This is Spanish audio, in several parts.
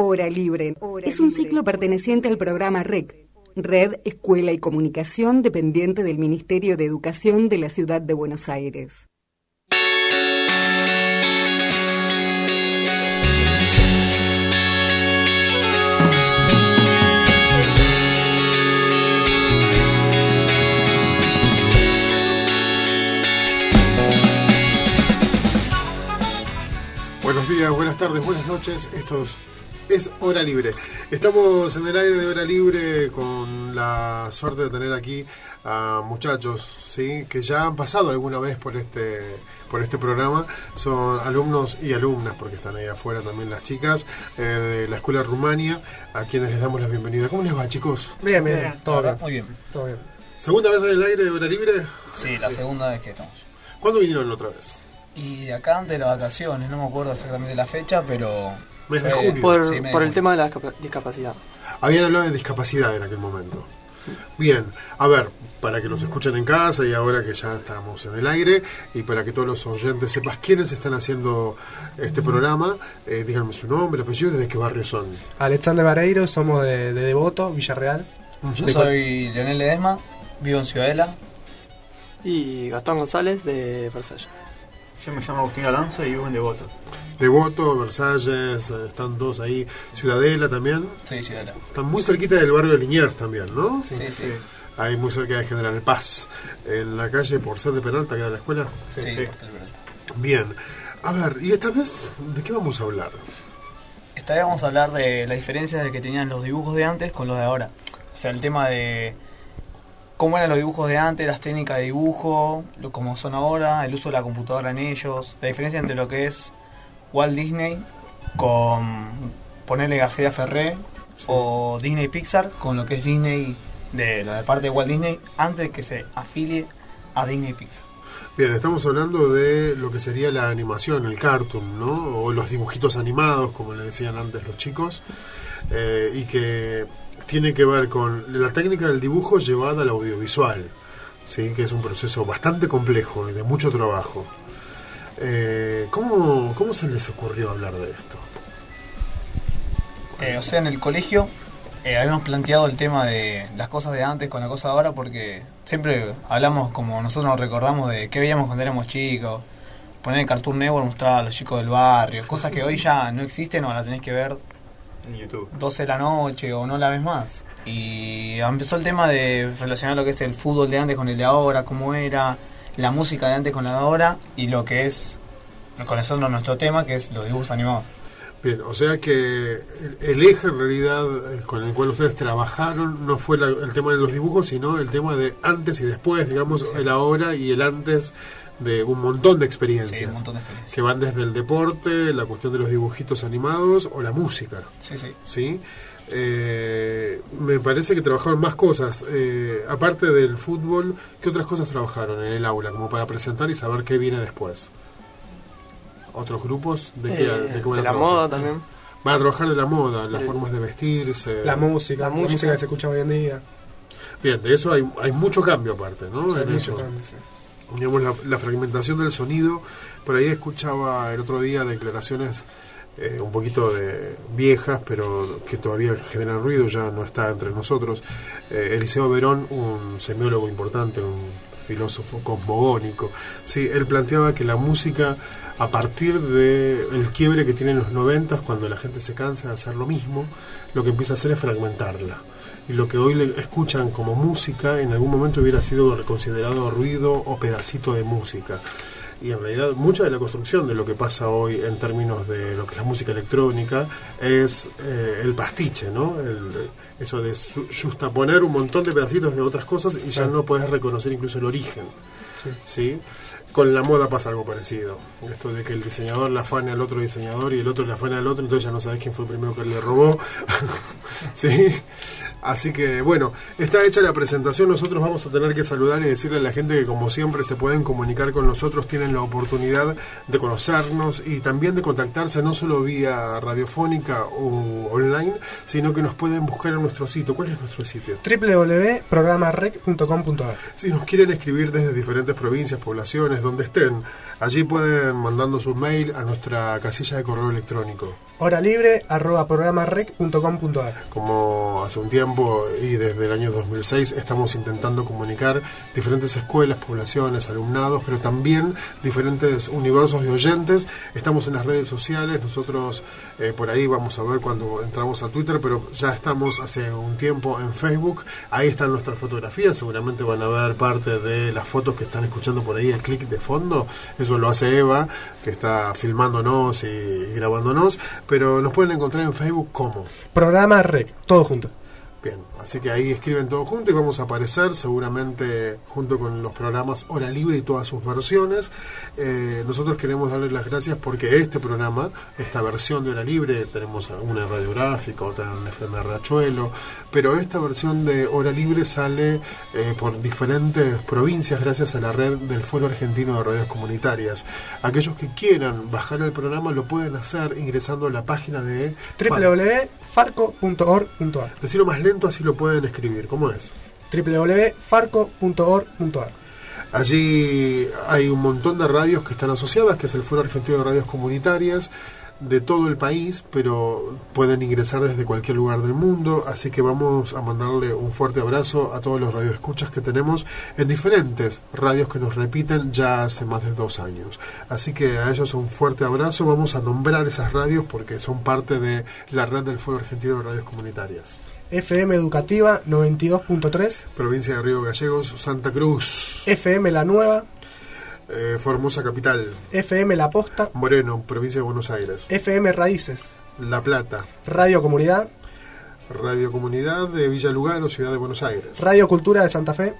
Hora Libre es un ciclo perteneciente al programa REC, Red Escuela y Comunicación, dependiente del Ministerio de Educación de la Ciudad de Buenos Aires. Buenos días, buenas tardes, buenas noches. Esto es Hora Libre. Estamos en el aire de Hora Libre con la suerte de tener aquí a muchachos, sí, que ya han pasado alguna vez por este por este programa. Son alumnos y alumnas, porque están ahí afuera también las chicas eh, de la Escuela Rumania, a quienes les damos la bienvenida. ¿Cómo les va, chicos? Bien, bien, todo bien. Muy bien. Todo bien. ¿Segunda vez en el aire de Hora Libre? Sí, la segunda vez que estamos. ¿Cuándo vinieron la otra vez? Y de acá antes de las vacaciones, no me acuerdo exactamente la fecha, pero... Mes de fue- junio. Por, Sí, medio. por el tema de la discapa- discapacidad. Habían hablado de discapacidad en aquel momento. Bien, a ver, para que los escuchen en casa y ahora que ya estamos en el aire y para que todos los oyentes sepan quiénes están haciendo este programa, eh, díganme su nombre, apellido, desde qué barrio son. Alexander Vareiro, somos de, de Devoto, Villarreal. Yo soy Leonel Ledesma, vivo en Ciudadela. Y Gastón González de Versalles. Yo me llamo Agustín Alanza y vivo en Devoto. Devoto, Versalles, eh, están todos ahí, Ciudadela también. Sí, Ciudadela. Están muy cerquita del barrio de Liniers también, ¿no? Sí, sí. Ahí muy cerca de General Paz. En la calle por ser de Peralta, queda la escuela. Sí, Sí. Pastel Peralta. Bien. A ver, ¿y esta vez de qué vamos a hablar? Esta vez vamos a hablar de las diferencias de que tenían los dibujos de antes con los de ahora. O sea, el tema de cómo eran los dibujos de antes, las técnicas de dibujo, lo como son ahora, el uso de la computadora en ellos, la diferencia entre lo que es Walt Disney con ponerle García Ferré o Disney Pixar con lo que es Disney de la parte de Walt Disney antes que se afilie a Disney Pixar. Bien, estamos hablando de lo que sería la animación, el cartoon, ¿no? O los dibujitos animados, como le decían antes los chicos, eh, y que tiene que ver con la técnica del dibujo llevada al audiovisual, ¿sí? Que es un proceso bastante complejo y de mucho trabajo. Eh, ¿cómo, ¿Cómo se les ocurrió hablar de esto? Eh, o sea, en el colegio eh, habíamos planteado el tema de las cosas de antes con la cosa de ahora porque siempre hablamos como nosotros nos recordamos de qué veíamos cuando éramos chicos. Poner el Cartoon Network, mostrar a los chicos del barrio, cosas que hoy ya no existen o la tenés que ver En YouTube. 12 de la noche o no la ves más. Y empezó el tema de relacionar lo que es el fútbol de antes con el de ahora, cómo era, la música de antes con la de ahora y lo que es, con eso nuestro tema, que es los dibujos animados. Bien, o sea que el, eje en realidad eh, con el cual ustedes trabajaron no fue la- el tema de los dibujos, sino el tema de antes y después, digamos, Sí. el ahora y el antes de un montón de Sí, experiencias. un montón de experiencias. que van desde el deporte, la cuestión de los dibujitos animados o la música, Sí, sí. ¿sí? Eh, me parece que trabajaron más cosas. Eh, aparte del fútbol, ¿qué otras cosas trabajaron en el aula? Como para presentar y saber qué viene después. ¿Otros grupos? ¿De qué, Eh, de qué van a de la trabajar? moda también. Van a trabajar de la moda, las formas de vestirse. La música, La la música. que se escucha hoy en día. Bien, de eso hay, hay mucho cambio aparte, ¿no? Hay En mucho eso. cambio, sí. Digamos, la, fragmentación del sonido. Por ahí escuchaba el otro día declaraciones eh, un poquito de viejas, pero que todavía generan ruido, ya no está entre nosotros. Eh, Eliseo Verón, un semiólogo importante, un filósofo cosmogónico, sí, él planteaba que la música, a partir del quiebre que tienen los noventas, cuando la gente se cansa de hacer lo mismo, lo que empieza a hacer es fragmentarla y lo que hoy le escuchan como música en algún momento hubiera sido considerado ruido o pedacito de música. Y en realidad mucha de la construcción de lo que pasa hoy en términos de lo que es la música electrónica es eh, el pastiche, ¿no? El- eso de justaponer un montón de pedacitos de otras cosas y ya no podés reconocer incluso el origen. Sí. ¿sí? Con la moda pasa algo parecido. Esto de que el diseñador le afane al otro diseñador y el otro le afana al otro, entonces ya no sabes quién fue el primero que le robó. ¿Sí? Así que bueno, está hecha la presentación. Nosotros vamos a tener que saludar y decirle a la gente que como siempre se pueden comunicar con nosotros, tienen la oportunidad de conocernos y también de contactarse no solo vía radiofónica o online, sino que nos pueden buscar en nuestro sitio. ¿Cuál es nuestro sitio? www.programarec.com.ar Si nos quieren escribir desde diferentes provincias, poblaciones, donde estén. Allí pueden mandando su mail a nuestra casilla de correo electrónico. Hora libre arroba Como hace un tiempo y desde el año 2006 estamos intentando comunicar diferentes escuelas, poblaciones, alumnados, pero también diferentes universos de oyentes. Estamos en las redes sociales, nosotros eh, por ahí vamos a ver cuando entramos a Twitter, pero ya estamos hace un tiempo en Facebook. Ahí están nuestras fotografías, seguramente van a ver parte de las fotos que están escuchando por ahí, el clic de fondo. Eso lo hace Eva, que está filmándonos y grabándonos pero nos pueden encontrar en Facebook como Programa REC, todo junto. Bien, así que ahí escriben todo junto y vamos a aparecer seguramente junto con los programas Hora Libre y todas sus versiones. Eh, nosotros queremos darles las gracias porque este programa, esta versión de Hora Libre, tenemos una radiográfica, otra en FM Rachuelo, pero esta versión de Hora Libre sale eh, por diferentes provincias gracias a la red del Foro Argentino de Radios Comunitarias. Aquellos que quieran bajar el programa lo pueden hacer ingresando a la página de www.farco.org.ar. Decirlo más lento así lo pueden escribir. ¿Cómo es? www.farco.org.ar. Allí hay un montón de radios que están asociadas, que es el Foro Argentino de Radios Comunitarias de todo el país, pero pueden ingresar desde cualquier lugar del mundo, así que vamos a mandarle un fuerte abrazo a todos los radioescuchas que tenemos en diferentes radios que nos repiten ya hace más de dos años. Así que a ellos un fuerte abrazo, vamos a nombrar esas radios porque son parte de la red del Foro Argentino de Radios Comunitarias. FM Educativa 92.3, Provincia de Río Gallegos, Santa Cruz, FM La Nueva, eh, Formosa Capital, FM La Posta, Moreno, Provincia de Buenos Aires, FM Raíces, La Plata, Radio Comunidad, Radio Comunidad de Villa Lugano, Ciudad de Buenos Aires, Radio Cultura de Santa Fe,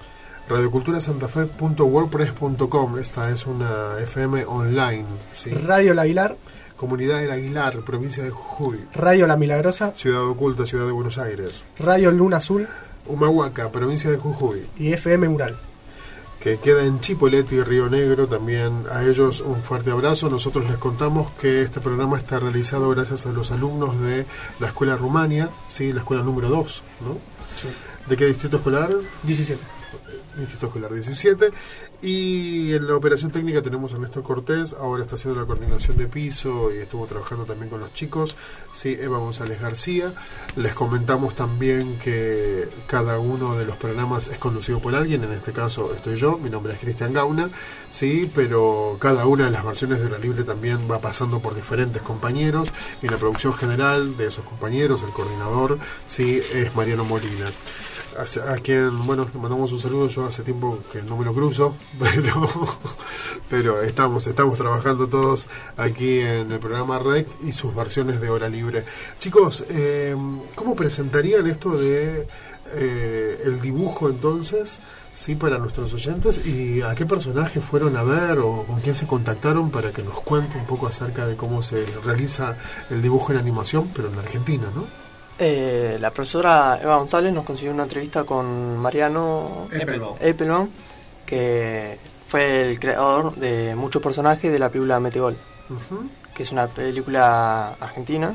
radioculturasantafe.wordpress.com. Esta es una FM online. ¿sí? Radio La Aguilar, Comunidad del Aguilar, provincia de Jujuy, Radio La Milagrosa, Ciudad Oculta, Ciudad de Buenos Aires, Radio Luna Azul Humahuaca, provincia de Jujuy, y FM Mural. que queda en Chipoleti y Río Negro. También a ellos un fuerte abrazo. Nosotros les contamos que este programa está realizado gracias a los alumnos de la Escuela Rumania, ¿sí? la escuela número 2. ¿no? ¿De qué distrito escolar? 17. Distrito Escolar 17. Y en la operación técnica tenemos a Néstor Cortés, ahora está haciendo la coordinación de piso y estuvo trabajando también con los chicos. Sí, Eva González García. Les comentamos también que cada uno de los programas es conducido por alguien, en este caso estoy yo, mi nombre es Cristian Gauna, sí, pero cada una de las versiones de Hora Libre también va pasando por diferentes compañeros y la producción general de esos compañeros, el coordinador, sí, es Mariano Molina a quien, bueno, le mandamos un saludo. Yo hace tiempo que no me lo cruzo, pero, pero estamos, estamos trabajando todos aquí en el programa REC y sus versiones de hora libre. Chicos, eh, ¿cómo presentarían esto de eh, el dibujo entonces? Sí, para nuestros oyentes y a qué personajes fueron a ver o con quién se contactaron para que nos cuente un poco acerca de cómo se realiza el dibujo en animación, pero en Argentina, ¿no? Eh, la profesora Eva González nos consiguió una entrevista con Mariano Eppelbaum. Eppelbaum, que fue el creador de muchos personajes de la película Metegol, que es una película argentina.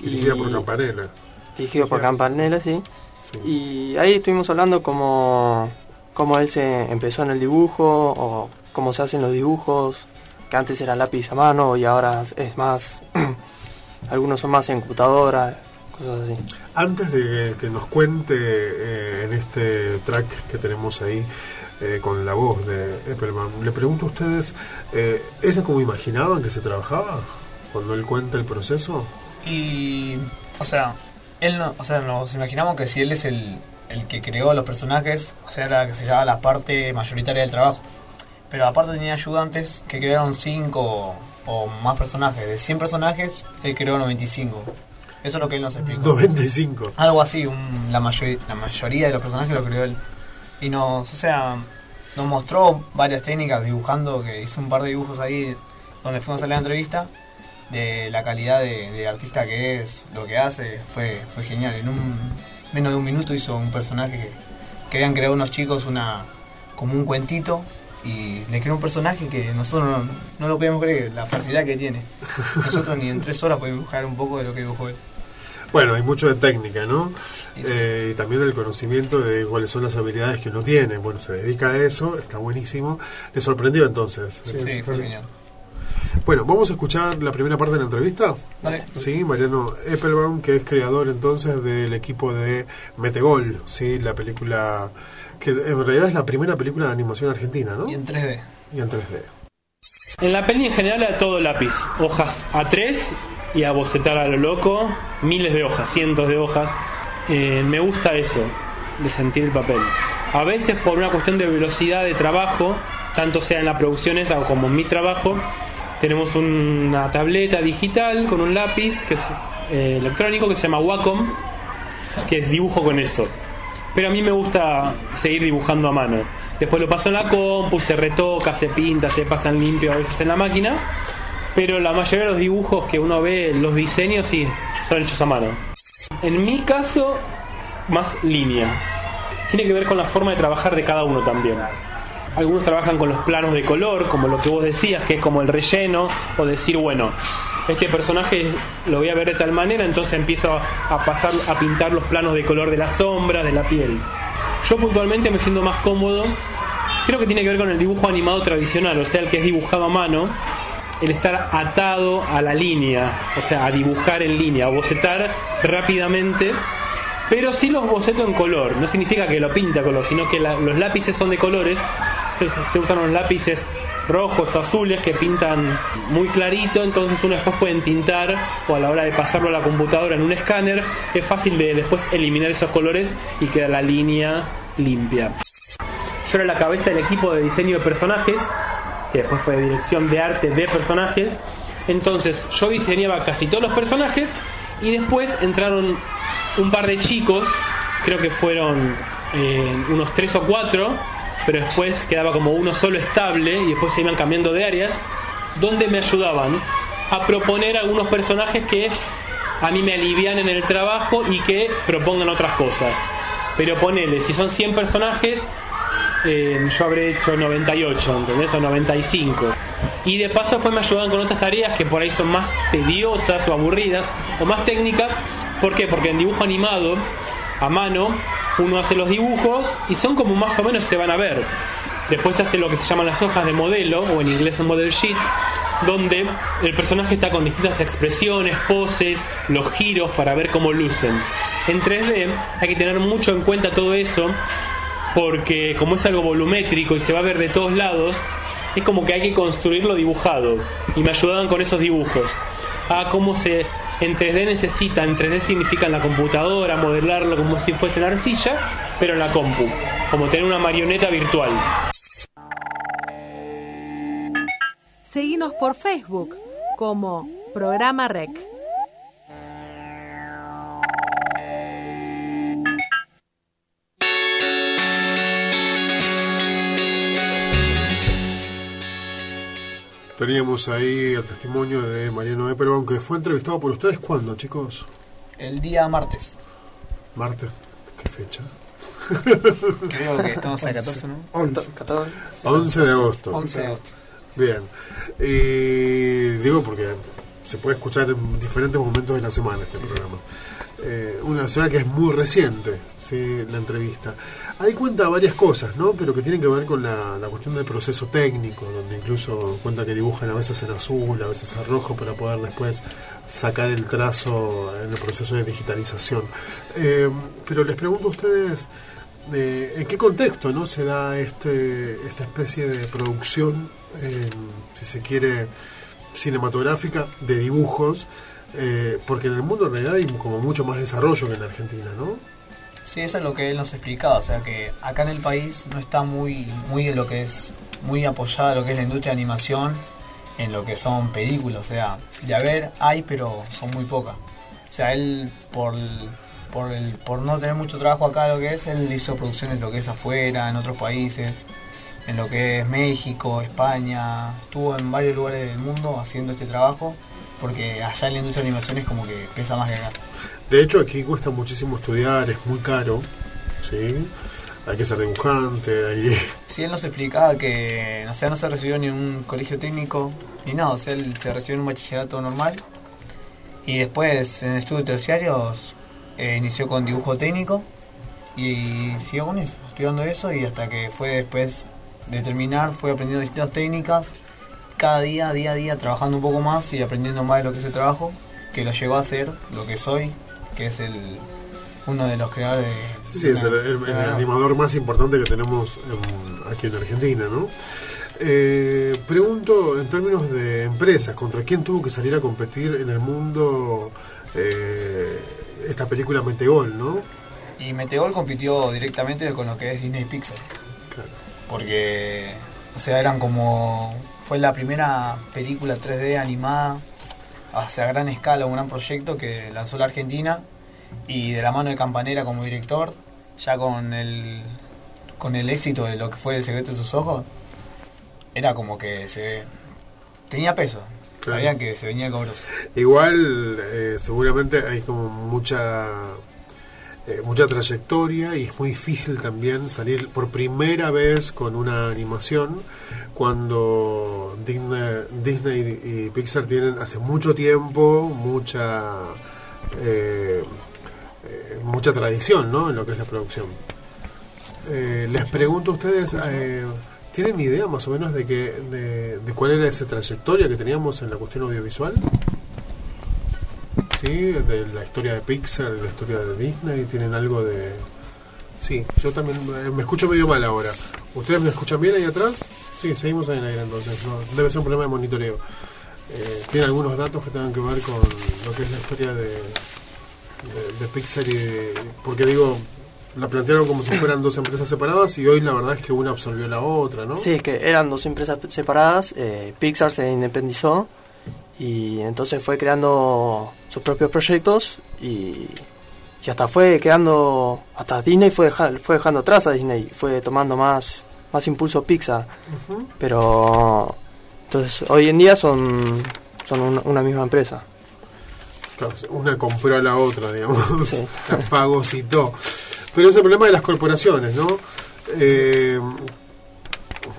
Dirigida y- por Campanella. Dirigido por Campanella, sí. Sí. Y ahí estuvimos hablando cómo, cómo él se empezó en el dibujo, o cómo se hacen los dibujos, que antes era lápiz a mano y ahora es más, algunos son más en computadora, cosas así. Antes de que nos cuente eh, en este track que tenemos ahí eh, con la voz de Eppelbaum, le pregunto a ustedes, eh, ¿era como imaginaban que se trabajaba cuando él cuenta el proceso? Y, o sea, él no, o sea, nos imaginamos que si él es el, el que creó los personajes, o sea, era la que se llama la parte mayoritaria del trabajo. Pero aparte tenía ayudantes que crearon 5 o más personajes. De 100 personajes, él creó 95. Eso es lo que él nos explicó. 95. Algo así, un- la, mayor- la mayoría de los personajes lo creó él. Y nos, o sea, nos mostró varias técnicas dibujando, que hizo un par de dibujos ahí donde fuimos a la entrevista, de la calidad de, de artista que es, lo que hace, fue, fue genial. En un menos de un minuto hizo un personaje que, que habían creado unos chicos una como un cuentito y le creó un personaje que nosotros no, no lo podíamos creer, la facilidad que tiene. Nosotros ni en tres horas podemos dibujar un poco de lo que dibujó él. Bueno, hay mucho de técnica, ¿no? Eh, y también del conocimiento de cuáles son las habilidades que uno tiene. Bueno, se dedica a eso, está buenísimo. ¿Le sorprendió entonces? Sí, Sí, sí, fue genial. Bueno, vamos a escuchar la primera parte de la entrevista. Dale. Sí, Mariano Eppelbaum, que es creador entonces del equipo de Metegol, sí, la película que en realidad es la primera película de animación argentina, ¿no? Y en 3D. Y en 3D. En la peli en general era todo lápiz, hojas A3 y a bocetar a lo loco, miles de hojas, cientos de hojas. Eh, me gusta eso, de sentir el papel. A veces por una cuestión de velocidad de trabajo, tanto sea en las producciones o como en mi trabajo, tenemos una tableta digital con un lápiz que es eh, electrónico que se llama Wacom, que es dibujo con eso. Pero a mí me gusta seguir dibujando a mano. Después lo paso en la compu, se retoca, se pinta, se pasan limpio a veces en la máquina. Pero la mayoría de los dibujos que uno ve, los diseños, sí, son hechos a mano. En mi caso, más línea. Tiene que ver con la forma de trabajar de cada uno también. Algunos trabajan con los planos de color, como lo que vos decías, que es como el relleno, o decir, bueno, este personaje lo voy a ver de tal manera, entonces empiezo a pasar a pintar los planos de color de las sombras, de la piel. Yo puntualmente me siento más cómodo. Creo que tiene que ver con el dibujo animado tradicional, o sea, el que es dibujado a mano, el estar atado a la línea, o sea, a dibujar en línea, a bocetar rápidamente. Pero sí los boceto en color, no significa que lo pinta color, sino que la- los lápices son de colores, se, se usan los lápices rojos o azules que pintan muy clarito, entonces uno después puede tintar o a la hora de pasarlo a la computadora en un escáner, es fácil de después eliminar esos colores y queda la línea limpia. Yo era la cabeza del equipo de diseño de personajes, después fue de dirección de arte de personajes. Entonces yo diseñaba casi todos los personajes y después entraron un par de chicos, creo que fueron eh, unos tres o cuatro, pero después quedaba como uno solo estable y después se iban cambiando de áreas, donde me ayudaban a proponer algunos personajes que a mí me alivian en el trabajo y que propongan otras cosas. Pero ponele, si son 100 personajes, eh, yo habré hecho 98, ¿entendés? O 95. Y de paso después me ayudan con otras tareas que por ahí son más tediosas o aburridas o más técnicas. ¿Por qué? Porque en dibujo animado, a mano, uno hace los dibujos y son como más o menos se van a ver. Después se hace lo que se llaman las hojas de modelo, o en inglés un model sheet, donde el personaje está con distintas expresiones, poses, los giros para ver cómo lucen. En 3D hay que tener mucho en cuenta todo eso, porque como es algo volumétrico y se va a ver de todos lados, es como que hay que construirlo dibujado. Y me ayudaban con esos dibujos. A cómo se en 3D necesita, en 3D significa en la computadora, modelarlo como si fuese una arcilla, pero en la compu, como tener una marioneta virtual. Seguinos por Facebook como Programa Rec. Teníamos ahí el testimonio de Mariano Eppelbaum, que fue entrevistado por ustedes cuándo, chicos? El día martes. Martes. ¿Qué fecha? Creo que estamos a 14, ¿no? 11. 14. 11 de agosto. 11 de agosto. Bien. Y digo porque se puede escuchar en diferentes momentos de la semana este programa. Eh, una ciudad que es muy reciente, ¿sí? la entrevista. Ahí cuenta varias cosas, ¿no? Pero que tienen que ver con la, cuestión del proceso técnico, donde incluso cuenta que dibujan a veces en azul, a veces en rojo, para poder después sacar el trazo en el proceso de digitalización. Eh, pero les pregunto a ustedes, eh, ¿en qué contexto no se da este, esta especie de producción, si se quiere, cinematográfica de dibujos? Eh, porque en el mundo en realidad hay como mucho más desarrollo que en la Argentina, ¿no? Sí, eso es lo que él nos explicaba, o sea que acá en el país no está muy, muy en lo que es, muy apoyada lo que es la industria de animación, en lo que son películas, o sea, de haber hay, pero son muy pocas. O sea, él por, por, el, por no tener mucho trabajo acá lo que es, él hizo producciones lo que es afuera, en otros países, en lo que es México, España, estuvo en varios lugares del mundo haciendo este trabajo, porque allá en la industria de animación es como que pesa más que acá. De hecho, aquí cuesta muchísimo estudiar, es muy caro, ¿sí? Hay que ser dibujante, hay... Sí, él nos explicaba que o sea, no se recibió ni un colegio técnico ni nada, o sea, él se recibió en un bachillerato normal Y después en estudios terciarios eh, inició con dibujo técnico y siguió con eso, estudiando eso y hasta que fue después de terminar fue aprendiendo distintas técnicas, cada día, día a día trabajando un poco más y aprendiendo más de lo que es el trabajo, que lo llegó a ser lo que soy, que es el uno de los creadores de... Sí, es el, el- el animador más importante que tenemos en- aquí en Argentina, ¿no? Eh, pregunto en términos de empresas, ¿contra quién tuvo que salir a competir en el mundo eh, esta película Metegol, no? Y Meteor compitió directamente con lo que es Disney Pixar. Porque, o sea, eran como. Fue la primera película 3D animada hacia gran escala, un gran proyecto que lanzó la Argentina. Y de la mano de Campanera como director, ya con el, con el éxito de lo que fue El secreto de sus ojos, era como que se. tenía peso. Claro. Sabían que se venía el cobroso. Igual, eh, seguramente hay como mucha eh, mucha trayectoria y es muy difícil también salir por primera vez con una animación cuando Disney, Disney y Pixar tienen hace mucho tiempo mucha eh, eh, mucha tradición ¿no? en lo que es la producción. Eh, les pregunto a ustedes, ¿tienen idea más o menos de, que, de, de cuál era esa trayectoria que teníamos en la cuestión audiovisual? Sí, de la historia de Pixar, de la historia de Disney, tienen algo de... Sí, yo también eh, me escucho medio mal ahora. ¿Ustedes me escuchan bien ahí atrás? Sí, seguimos ahí en aire entonces. No, debe ser un problema de monitoreo. Eh, ¿Tiene algunos datos que tengan que ver con lo que es la historia de, de, Pixar? Y porque digo, la plantearon como si fueran dos empresas separadas y hoy la verdad es que una absorbió la otra, ¿no? Sí, es que eran dos empresas separadas. eh, Pixar se independizó y entonces fue creando sus propios proyectos y, y hasta fue quedando. Hasta Disney fue, fue dejando atrás a Disney, fue tomando más, más impulso Pixar. Pero. Entonces, hoy en día son, son una, una misma empresa. Claro, una compró a la otra, digamos, Sí. la fagocitó. Pero es el problema de las corporaciones, ¿no? Eh,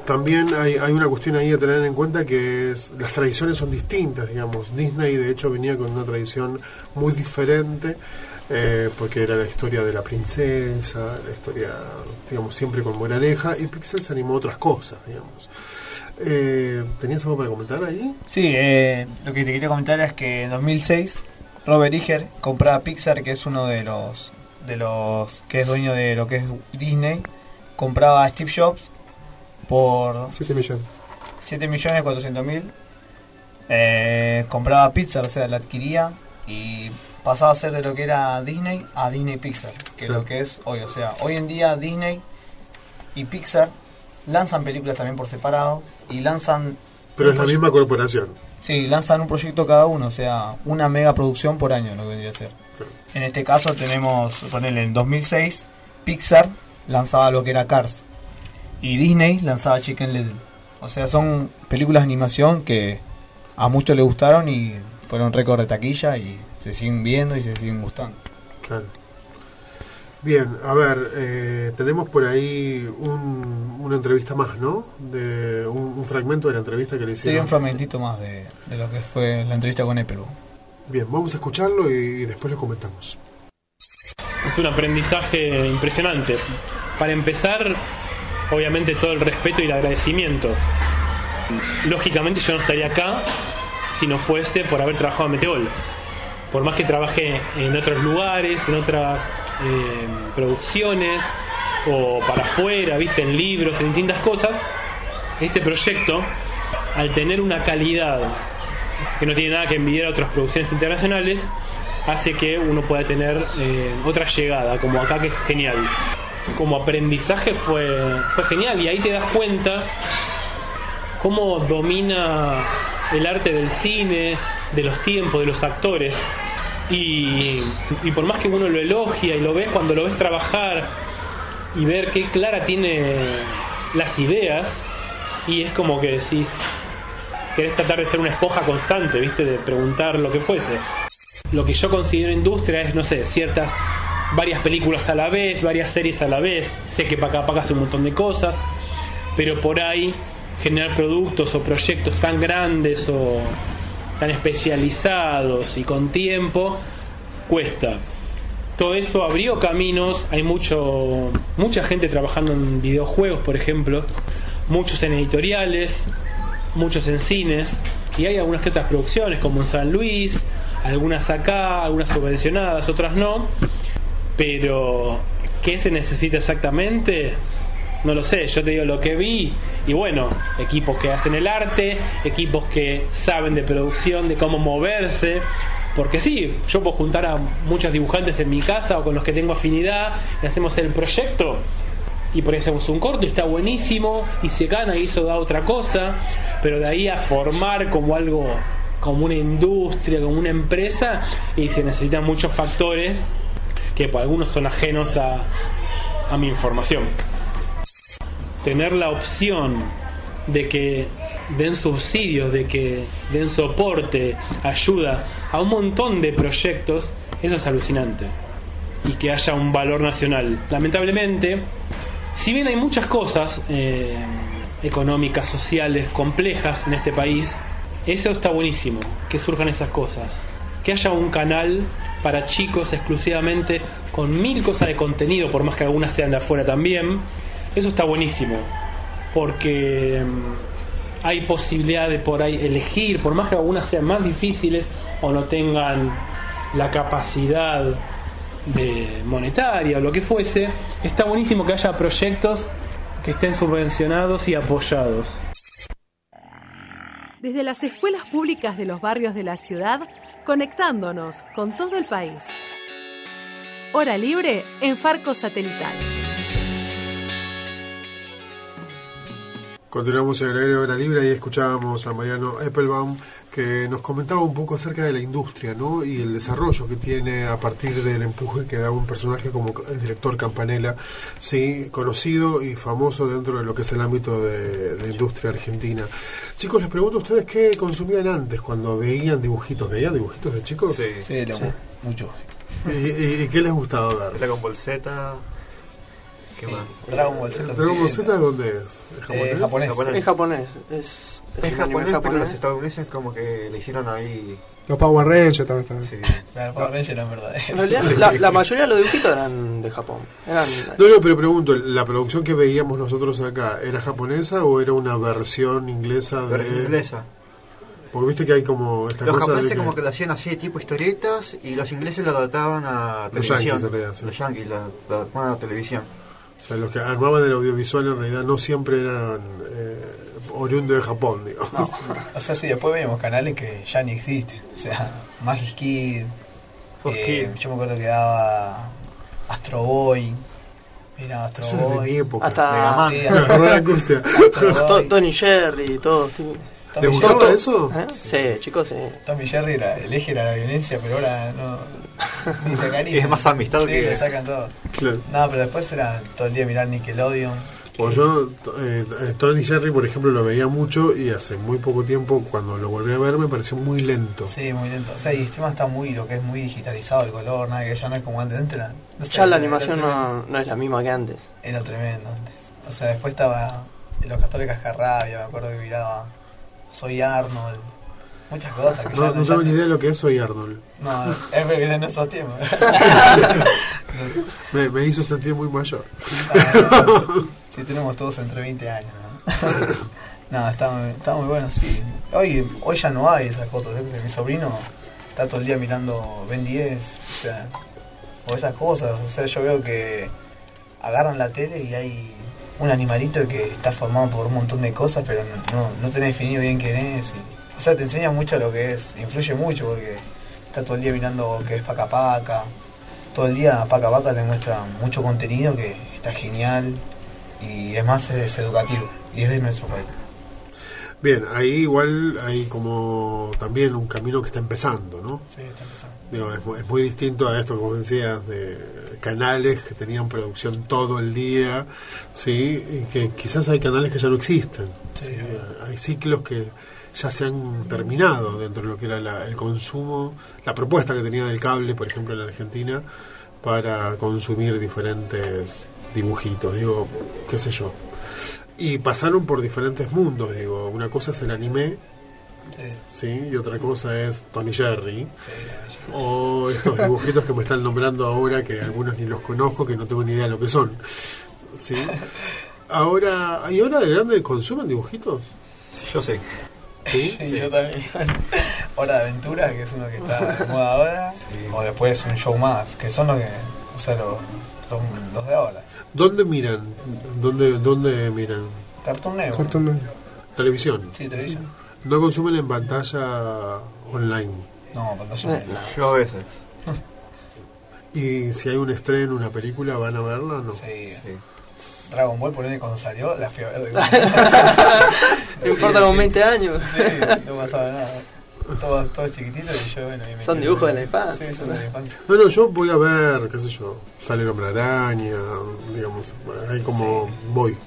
también hay, hay una cuestión ahí a tener en cuenta que es, las tradiciones son distintas, digamos. Disney, de hecho, venía con una tradición muy diferente, eh, porque era la historia de la princesa, la historia, digamos, siempre con moraleja, y Pixar se animó a otras cosas, digamos. Eh, ¿Tenías algo para comentar ahí? Sí, eh, lo que te quería comentar es que en 2006 Robert Iger compraba Pixar, que es uno de los de los que es dueño de lo que es Disney, compraba a Steve Jobs por 7 millones. 7 millones 400 mil. Eh, compraba Pixar, o sea, la adquiría y pasaba a ser de lo que era Disney a Disney Pixar, que es lo que es hoy. O sea, hoy en día Disney y Pixar lanzan películas también por separado y lanzan Pero es la misma corporación. Sí, lanzan un proyecto cada uno, o sea, una mega producción por año lo que vendría a ser. En este caso tenemos, ponele, en 2006, Pixar lanzaba lo que era Cars y Disney lanzaba Chicken Little. O sea, son películas de animación que a muchos les gustaron y fueron récord de taquilla y se siguen viendo y se siguen gustando. Claro. Bien, a ver, eh, tenemos por ahí un- una entrevista más, ¿no? De un, un fragmento de la entrevista que le hicieron. Sería un fragmentito más de, de lo que fue la entrevista con Apple. Bien, vamos a escucharlo y, después lo comentamos. Es un aprendizaje impresionante. Para empezar, obviamente todo el respeto y el agradecimiento. Lógicamente yo no estaría acá si no fuese por haber trabajado en Meteol. Por más que trabajé en otros lugares, en otras eh, producciones o para afuera, viste, en libros, en distintas cosas, este proyecto, al tener una calidad que no tiene nada que envidiar a otras producciones internacionales, hace que uno pueda tener eh, otra llegada, como acá que es genial. Como aprendizaje fue, fue genial y ahí te das cuenta cómo domina el arte del cine, de los tiempos, de los actores. Y, y por más que uno lo elogia y lo ves cuando lo ves trabajar y ver qué clara tiene las ideas, y es como que decís, querés tratar de ser una esponja constante, ¿viste? De preguntar lo que fuese. Lo que yo considero industria es, no sé, ciertas, varias películas a la vez, varias series a la vez. Sé que para acá hace un montón de cosas, pero por ahí generar productos o proyectos tan grandes o, tan especializados y con tiempo, cuesta. Todo eso abrió caminos, hay mucho, mucha gente trabajando en videojuegos, por ejemplo, muchos en editoriales, muchos en cines, y hay algunas que otras producciones, como en San Luis, algunas acá, algunas subvencionadas, otras no, pero ¿qué se necesita exactamente? No lo sé, yo te digo lo que vi y bueno, equipos que hacen el arte, equipos que saben de producción, de cómo moverse, porque sí, yo puedo juntar a muchos dibujantes en mi casa o con los que tengo afinidad y hacemos el proyecto y por ahí hacemos un corto y está buenísimo y se gana y eso da otra cosa, pero de ahí a formar como algo, como una industria, como una empresa y se necesitan muchos factores que por algunos son ajenos a, a mi información. Tener la opción de que den subsidios, de que den soporte, ayuda a un montón de proyectos, eso es alucinante. Y que haya un valor nacional. Lamentablemente, si bien hay muchas cosas eh, económicas, sociales, complejas en este país, eso está buenísimo, que surjan esas cosas. Que haya un canal para chicos exclusivamente con mil cosas de contenido, por más que algunas sean de afuera también. Eso está buenísimo, porque mm, hay posibilidad de por ahí elegir, por más que algunas sean más difíciles o no tengan la capacidad de monetaria o lo que fuese, está buenísimo que haya proyectos que estén subvencionados y apoyados. Desde las escuelas públicas de los barrios de la ciudad, conectándonos con todo el país. Hora libre en Farco Satelital. Continuamos en el aire hora libre y escuchábamos a Mariano Eppelbaum que nos comentaba un poco acerca de la industria ¿no? y el desarrollo que tiene a partir del empuje que da un personaje como el director Campanella, sí, conocido y famoso dentro de lo que es el ámbito de la industria argentina. Chicos, les pregunto a ustedes qué consumían antes cuando veían dibujitos. ¿Veían dibujitos de chicos? Sí, Sí, lo- mucho. ¿Y, y- qué les gustaba ver? Dragon Ball Z. ¿Qué más? Dragon Ball Z. ¿Dragon Ball Z de dónde es? ¿Es japonés? Eh, japonés. Japonés. Es japonés, es, es Es anime japonés, pero los japonés. estadounidenses como que le hicieron ahí. Los Power Rangers también están. Sí. Claro, Power Rangers no es verdad. En realidad, la, la mayoría de los dibujitos eran de Japón. Eran, No, no, pero pregunto, ¿la producción que veíamos nosotros acá era japonesa o era una versión inglesa de...? Pero inglesa. Porque viste que hay como esta Los cosa de japoneses que- como que lo hacían así, tipo historietas, y los ingleses lo adaptaban a Los televisión. yankees, en realidad, sí. Los yankees lo adaptaban a televisión. O sea, los que armaban el audiovisual en realidad no siempre eran eh, oriundos de Japón, digo. No, o sea, sí, después veíamos canales que ya ni existen. O sea, Magic Kid. Eh, Kid. yo me acuerdo que daba Astro Boy. Mira, Astro Eso es de mi Boy. época. hasta. Sí, Boy. Tony Jerry, todo. tipo- ¿Les Tommy gustaba eso? ¿Eh? Sí, chicos, sí. Tommy Jerry era, el eje era la violencia, pero ahora no. Ni acaricia. Y es más amistad sí, que- le sacan todo. Claro. No, pero después era todo el día mirar Nickelodeon. O yo, eh, Tony Jerry, por ejemplo, lo veía mucho y hace muy poco tiempo, cuando lo volví a ver, me pareció muy lento. Sí, muy lento. O sea, y encima está muy, lo que es muy digitalizado el color, nada que ya no es como antes. Antes era, no sé, Ya la animación no, no es la misma que antes. Era tremendo antes. O sea, después estaba Los Castores Cascarrabia, me acuerdo que miraba Soy Arnold. Muchas cosas que ya No, no ya tengo ni idea de lo que es Soy Arnold. No, es porque de nuestros tiempos. Me, me hizo sentir muy mayor. sí, tenemos todos entre 20 años, ¿no? no, está, muy- está muy bueno, sí. Hoy, hoy ya no hay esas cosas. ¿eh? Mi sobrino está todo el día mirando Ben 10, o sea, o esas cosas. O sea, yo veo que agarran la tele y hay un animalito que está formado por un montón de cosas, pero no, no, tenés definido bien quién es. o sea, te enseña mucho lo que es, influye mucho porque está todo el día mirando que es Paca Paca. Todo el día Paca Paca le muestra mucho contenido que está genial y es más es educativo y es de nuestro país. Bien, ahí igual hay como también un camino que está empezando, ¿no? Sí, está empezando. Digo, es, mu- es muy distinto a esto que vos decías de canales que tenían producción todo el día, ¿sí? Y que quizás hay canales que ya no existen. Sí, ¿sí? Hay ciclos que ya se han terminado dentro de lo que era la- el consumo, la propuesta que tenía del cable, por ejemplo, en la Argentina, para consumir diferentes dibujitos, digo, qué sé yo. Y pasaron por diferentes mundos, digo, una cosa es el anime, ¿sí? Y otra cosa es Tony Jerry. O estos dibujitos que me están nombrando ahora, que algunos ni los conozco, que no tengo ni idea de lo que son. ¿Sí? Ahora, ¿y ahora de grande consumen dibujitos? Yo sé. ¿Sí? Sí, yo también. Hora de Aventura, que es uno que está de moda ahora. O después un show más, que son los que. O sea, los, los, los de ahora. ¿Dónde miran? ¿Dónde, dónde miran? Cartoon Network. Cartoon Network. Televisión. Sí, televisión. ¿No consumen en pantalla online? No, pantalla. No. Yo a veces. ¿Y si hay un estreno, una película, van a verla? No. Sí. Sí. Dragon Ball, por ejemplo, cuando salió, la de No importa con 20 años. Sí, no pasaba nada. Todo, todo chiquitito y yo, bueno, ahí me Son dibujos de la infancia. Sí, son de la infancia. No, no, yo voy a ver, qué sé yo, sale el hombre araña, digamos, ahí como voy,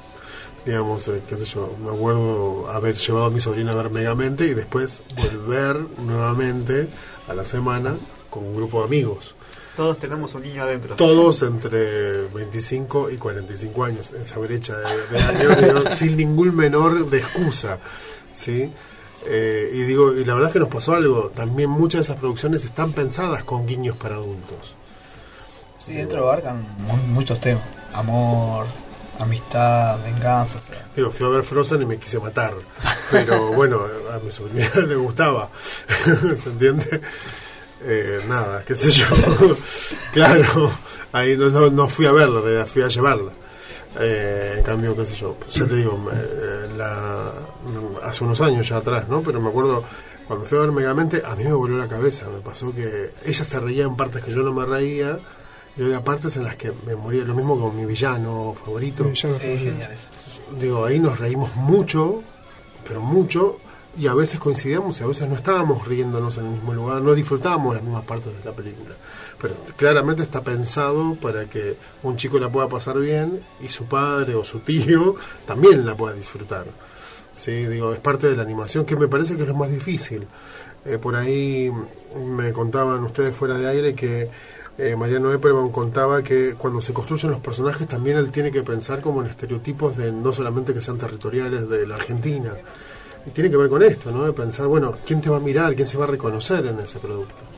digamos, eh, qué sé yo, me acuerdo haber llevado a mi sobrina a ver Megamente y después volver nuevamente a la semana con un grupo de amigos, Todos tenemos un niño adentro. todos entre 25 y 45 años, esa brecha de, de años, digo, sin ningún menor de excusa, ¿sí? Eh, y digo, y la verdad es que nos pasó algo, también muchas de esas producciones están pensadas con guiños para adultos. Sí, dentro abarcan mu- muchos temas. Amor, amistad, venganza. O sea. Digo, fui a ver Frozen y me quise matar. Pero bueno, a mi sobrina le gustaba. ¿Se entiende? Eh, nada, qué sé yo. claro, ahí no, no, no fui a verla, fui a llevarla. Eh, en cambio, qué sé yo, ya te digo, me- eh, la, hace unos años ya atrás, ¿no? Pero me acuerdo cuando fui a ver Megamente, a mí me volvió la cabeza. Me pasó que ella se reía en partes que yo no me reía. Y había partes en las que me moría lo mismo con mi villano favorito Sí, yo- Sí, genial eso. digo, ahí nos reímos mucho, pero mucho, y a veces coincidíamos y a veces no estábamos riéndonos en el mismo lugar, no disfrutábamos las mismas partes de la película. Pero claramente está pensado para que un chico la pueda pasar bien y su padre o su tío también la pueda disfrutar. Sí, digo, es parte de la animación que me parece que es lo más difícil. Eh, por ahí me contaban ustedes fuera de aire que eh, Mariano Epperman contaba que cuando se construyen los personajes también él tiene que pensar como en estereotipos de no solamente que sean territoriales de la Argentina. Y tiene que ver con esto, ¿no? De pensar, bueno, ¿quién te va a mirar? ¿Quién se va a reconocer en ese producto?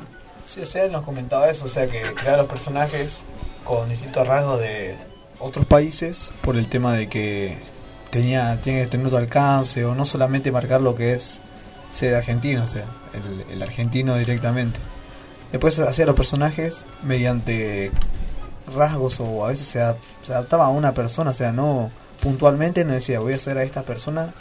Sí, o sea, nos comentaba eso, o sea, que crear los personajes con distintos rasgos de otros países por el tema de que tenía tiene que tener otro alcance o no solamente marcar lo que es ser argentino, o sea, el, argentino directamente. Después hacía los personajes mediante rasgos o a veces se, se adaptaba a una persona, o sea, no puntualmente no decía voy a hacer a esta persona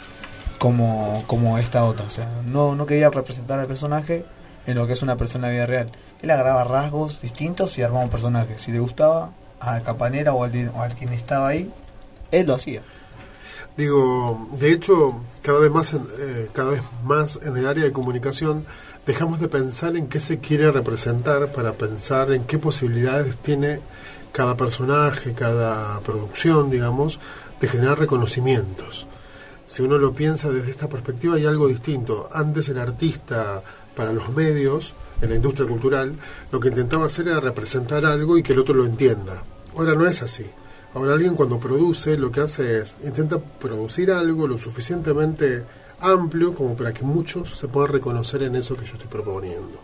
como, como esta otra, o sea, no, no quería representar al personaje en lo que es una persona de vida real. Él agarraba rasgos distintos y armaba un personaje. Si le gustaba a Campanera o al, o al quien estaba ahí, él lo hacía. Digo, de hecho, cada vez más en, eh, cada vez más en el área de comunicación dejamos de pensar en qué se quiere representar para pensar en qué posibilidades tiene cada personaje, cada producción, digamos, de generar reconocimientos. Si uno lo piensa desde esta perspectiva hay algo distinto. Antes el artista para los medios, en la industria cultural, lo que intentaba hacer era representar algo y que el otro lo entienda. Ahora no es así. Ahora alguien cuando produce lo que hace es intenta producir algo lo suficientemente amplio como para que muchos se puedan reconocer en eso que yo estoy proponiendo.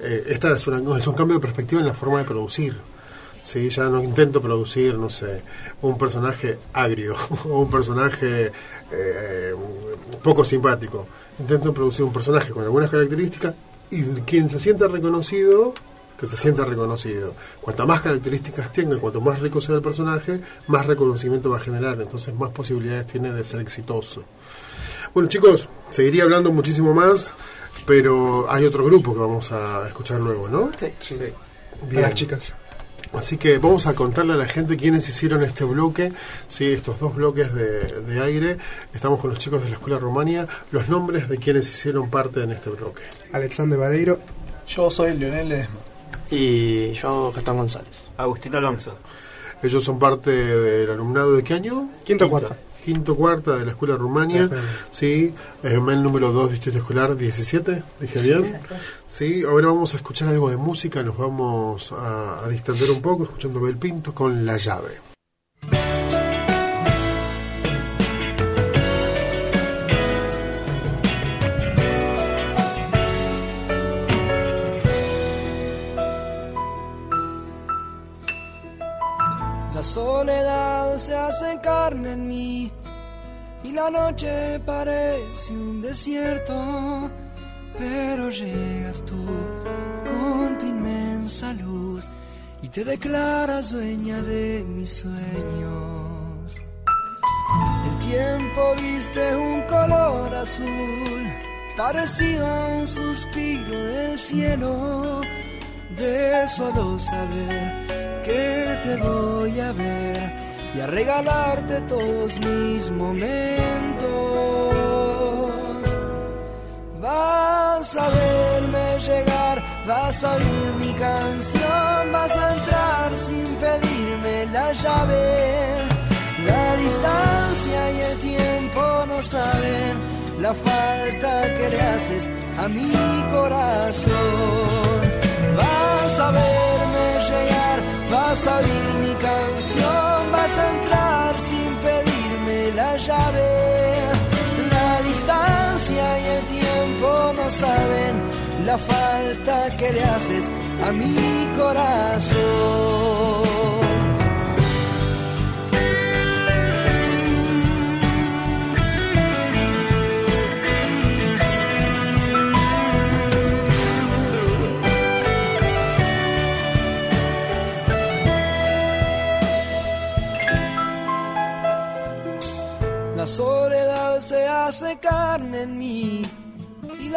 Eh, esta es, una- es un cambio de perspectiva en la forma de producir. Sí, ya no intento producir, no sé, un personaje agrio o un personaje eh, poco simpático. Intento producir un personaje con algunas características y quien se sienta reconocido, que se sienta reconocido. Cuantas más características tenga, cuanto más rico sea el personaje, más reconocimiento va a generar, entonces más posibilidades tiene de ser exitoso. Bueno chicos, seguiría hablando muchísimo más, pero hay otro grupo que vamos a escuchar luego, ¿no? Sí. A las chicas. Así que vamos a contarle a la gente quiénes hicieron este bloque, sí, estos dos bloques de, de aire. Estamos con los chicos de la Escuela Romania, los nombres de quienes hicieron parte en este bloque. Alexander Vareiro, Yo soy Leonel Ledesma. Y yo, Gastón González. Agustín Alonso. Ellos son parte del alumnado de qué año? Quinto cuarta quinto cuarta de la Escuela Rumania, ¿sí? el número 2, Distrito Escolar 17, dije bien. Sí, ahora vamos a escuchar algo de música, nos vamos a, a distender un poco escuchando Bel Pinto con La Llave. La soledad se hace carne en mí y la noche parece un desierto, pero llegas tú con tu inmensa luz y te declaras dueña de mis sueños. El tiempo viste un color azul, parecido a un suspiro del cielo, de solo saber que te voy a ver y a regalarte todos mis momentos. Vas a verme llegar, vas a oír mi canción, vas a entrar sin pedirme la llave. La distancia y el tiempo no saben la falta que le haces a mi corazón. Vas a verme llegar, vas a oír mi canción, vas a entrar sin pedirme la llave. La distancia y el tiempo no saben la falta que le haces a mi corazón.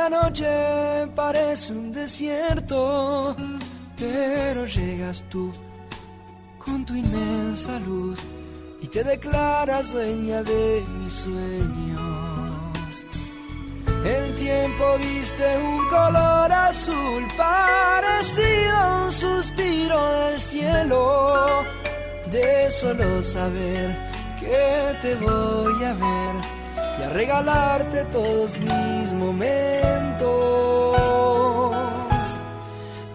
La noche parece un desierto, pero llegas tú con tu inmensa luz y te declaras dueña de mis sueños. El tiempo viste un color azul parecido a un suspiro del cielo, de solo saber que te voy a ver a regalarte todos mis momentos.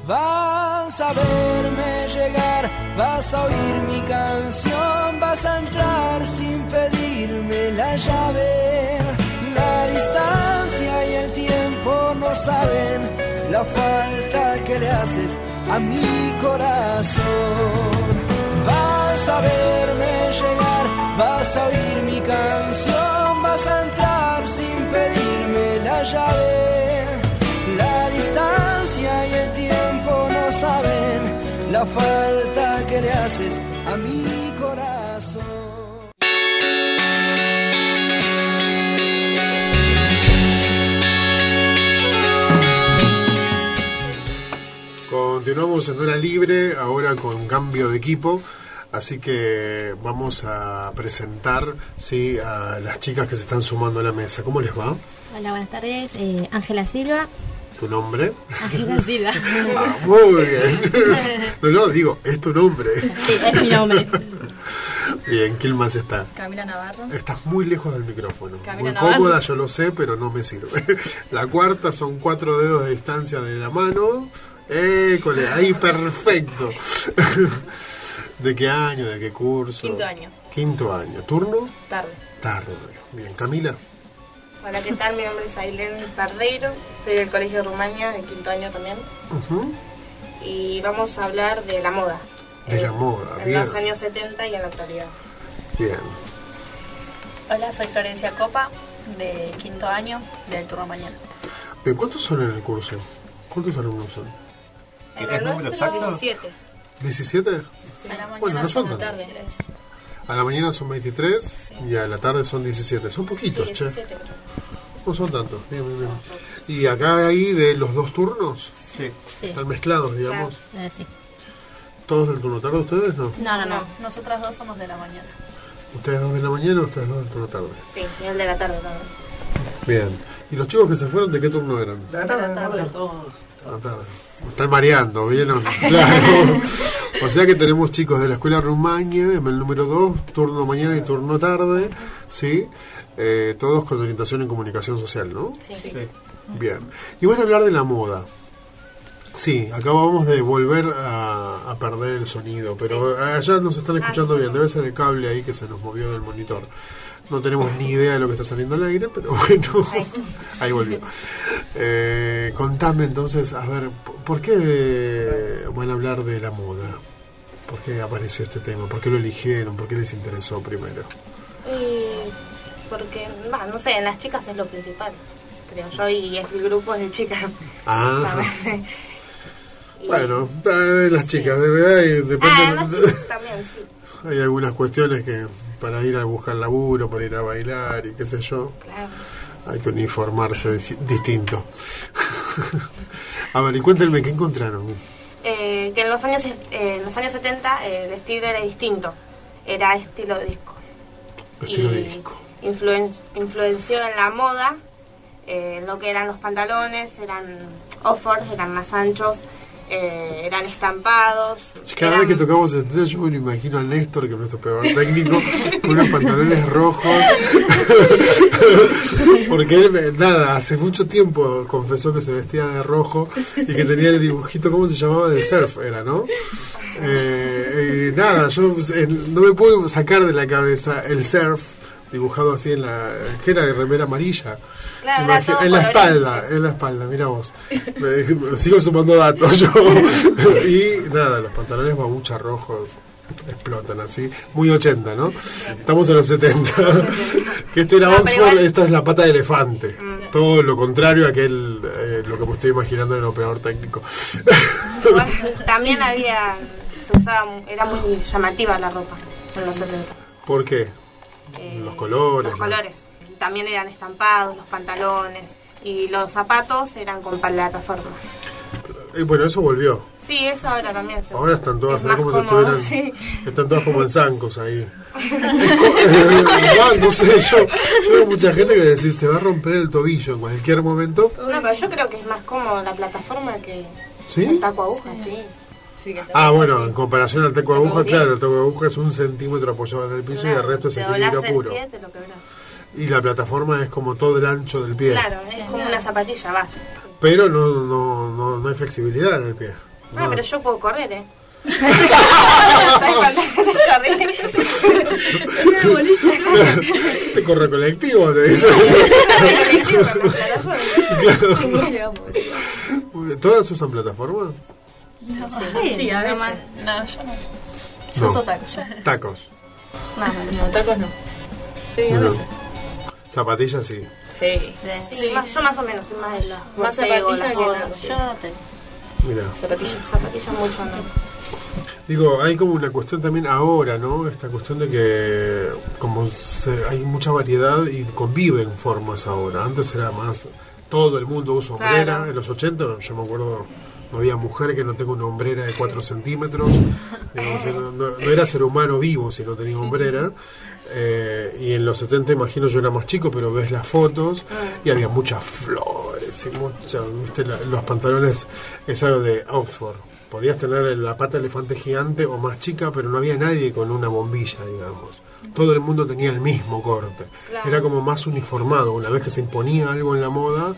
Vas a verme llegar, vas a oír mi canción, vas a entrar sin pedirme la llave. La distancia y el tiempo no saben la falta que le haces a mi corazón. Vas a verme llegar, vas a oír mi canción, vas a entrar sin pedirme la llave. La distancia y el tiempo no saben la falta que le haces a mi corazón. Continuamos en hora libre, ahora con cambio de equipo. Así que vamos a presentar ¿sí? a las chicas que se están sumando a la mesa. ¿Cómo les va? Hola, buenas tardes. Eh, Ángela Silva. ¿Tu nombre? Ángela Silva. Ah, muy bien. No, no, digo, es tu nombre. Sí, es mi nombre. Bien, ¿quién más está? Camila Navarro. Estás muy lejos del micrófono. Camila muy Navarro. cómoda, yo lo sé, pero no me sirve. La cuarta son cuatro dedos de distancia de la mano. École, ahí perfecto. ¿De qué año? ¿De qué curso? Quinto año. Quinto año. ¿Turno? Tarde. Tarde. Bien, Camila. Hola, ¿qué tal? Mi nombre es Ailén Pardeiro, soy del Colegio Rumania, de quinto año también. Y vamos a hablar de la moda, De la moda, en bien. los años 70 y en la actualidad. Bien. Hola, soy Florencia Copa, de quinto año, del turno mañana. Bien, ¿Cuántos son en el curso? ¿Cuántos alumnos son? En ¿Tenés el número nuestro, exacto? 17. ¿17? A la mañana Bueno, no son tarde. A la mañana son 23 y a la tarde son 17. Son poquitos, Sí, che. 17 creo. No son tantos. Bien, bien, bien. ¿Y acá ahí de los dos turnos? Sí. Sí. Están mezclados, digamos. Eh, sí. ¿Todos del turno tarde ustedes? No. No, no, no. No, nosotras dos somos de la mañana. ¿Ustedes dos de la mañana o ustedes dos del turno tarde? Sí, y el de la tarde también. Bien. ¿Y los chicos que se fueron de qué turno eran? De la tarde. A la tarde. Me Están mareando, ¿vieron? Claro. O sea que tenemos chicos de la escuela Rumania, en el número 2, turno mañana y turno tarde, ¿sí? Eh, todos con orientación en comunicación social, ¿no? Sí. Sí. Bien. Y van a hablar de la moda. Sí, acabamos de volver a, a perder el sonido, pero allá nos están escuchando bien. Debe ser el cable ahí que se nos movió del monitor. No tenemos ni idea de lo que está saliendo al aire, pero bueno, ahí volvió. Eh, contame entonces, a ver, ¿por- ¿por qué van a hablar de la moda? ¿Por qué apareció este tema? ¿Por qué lo eligieron? ¿Por qué les interesó primero? Y porque, va, no sé, en las chicas es lo principal, creo yo, y es el grupo de chicas. Ah, bueno, eh, las chicas, de verdad, y depende. Ah, las chicas también, sí. Hay algunas cuestiones que para ir a buscar laburo, para ir a bailar y qué sé yo, Claro. hay que uniformarse dis- distinto. a ver, y cuéntenme, ¿qué encontraron? Eh, que en los años eh, en los años 70 eh, el estilo era distinto, era estilo disco. Estilo y disco. influen- influenció en la moda, eh, lo que eran los pantalones, eran Oxford, eran más anchos, eh, eran estampados. Cada eran- vez que tocamos el tema, yo me lo imagino a Néstor, que es nuestro peor técnico, con unos pantalones rojos. Porque él, nada, hace mucho tiempo confesó que se vestía de rojo y que tenía el dibujito, ¿cómo se llamaba? Del surf, era, ¿no? Eh, nada, yo eh, no me puedo sacar de la cabeza el surf dibujado así en la. que era de remera amarilla. Claro, en la espalda, en la espalda, mira vos. Me, sigo sumando datos yo. y nada, los pantalones babucha rojos explotan así. Muy 80, ¿no? Estamos en los 70. que esto era No, Oxford, igual- esta es la pata de elefante. Todo lo contrario a aquel, eh, lo que me estoy imaginando en el operador técnico. Igual, también había, se usaba, mu- era muy llamativa la ropa en los 70. ¿Por qué? Eh, Los colores. Los ¿no? También eran estampados, los pantalones. Y los zapatos eran con plataforma. Y bueno, eso volvió. Sí, eso ahora también se Ahora están todas, es ¿sabes más cómo se cómodo, estuvieran? sí. Están todas como en zancos ahí. Igual, no sé, yo, yo veo mucha gente que decir se va a romper el tobillo en cualquier momento. No, pero yo creo que es más cómodo la plataforma que ¿Sí? el taco aguja, sí. Ah, bueno, en comparación al teco de aguja, claro, el teco de aguja es un centímetro apoyado en el piso y el resto es Te equilibrio doblás el puro. pie, te lo quebrás. Y la plataforma es como todo el ancho del pie. Claro, es como una zapatilla, va. Pero no, no, no, no hay flexibilidad en el pie. Ah, pero yo puedo correr, ¿eh? Te corre colectivo, te dice. ¿Todas usan plataforma? Sí, a veces. No, yo no. Yo No. yo- Tacos. No, tacos no. Sí, a No. veces. Zapatillas sí. Sí. Sí, más- yo más o menos soy más de la Más Bottego, zapatilla las que nada. Yo no tengo Mira. Zapatilla. zapatilla mucho, no. Digo, hay como una cuestión también ahora, ¿no? Esta cuestión de que como se- hay mucha variedad y conviven formas ahora. Antes era más, todo el mundo usa hombrera. Claro. En los 80, yo me acuerdo, no había mujer que no tenga una hombrera de 4 centímetros. Digamos, no, no- no era ser humano vivo si no tenía hombrera. Eh, y en los 70, imagino, yo era más chico, pero ves las fotos y había muchas flores y muchas, ¿viste? La- los pantalones, eso de Oxford. Podías tener la pata elefante gigante o más chica, pero no había nadie con una bombilla, digamos. Todo el mundo tenía el mismo corte. Claro. Era como más uniformado. Una vez que se imponía algo en la moda,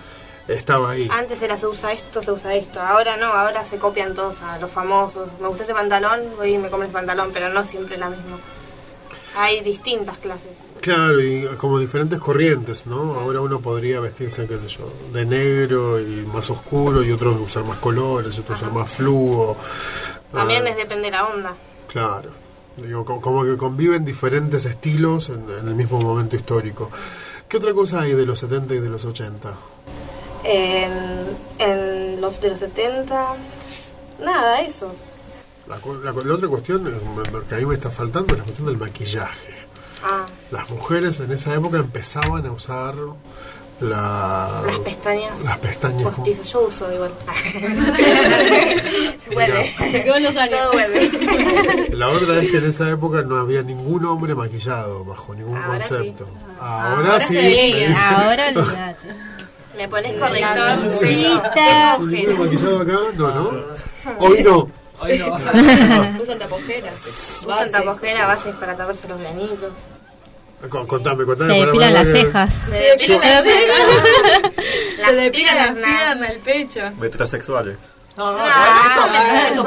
estaba ahí. Antes era se usa esto, se usa esto. Ahora no, ahora se copian todos a los famosos. Me gusta ese pantalón, voy y me compro ese pantalón, pero no siempre la misma. Hay distintas clases. Claro, y como diferentes corrientes, ¿no? Ahora uno podría vestirse, qué sé yo, de negro y más oscuro, y otros usar más colores, otros usar más fluo. También Ah, es depende de la onda. Claro. Digo, co- como que conviven diferentes estilos en, en el mismo momento histórico. ¿Qué otra cosa hay de los 70 y de los 80? En, en los de los 70, nada, eso. La, la la otra cuestión que a mí me está faltando es la cuestión del maquillaje. Ah, Las mujeres en esa época empezaban a usar la- las pestañas. las pestañas como- postizas, yo uso igual. vuelve. Se quedó en los años. Todo vuelve. La otra es que en esa época no había ningún hombre maquillado bajo ningún Ahora sí. concepto. Ahora, Ahora sí. veía. Ahora olvídate. Me pones corrector. Cita. ¿Ningún maquillado acá? No, no. Hoy no. Hoy no. Usan tapojeras. Usan tapojera, bases para taparse los granitos. Con- Contame, contame. Se depilan las cejas. Se depilan las Se Las depilan las piernas. el pecho. Metrosexuales. No, no, No, eso.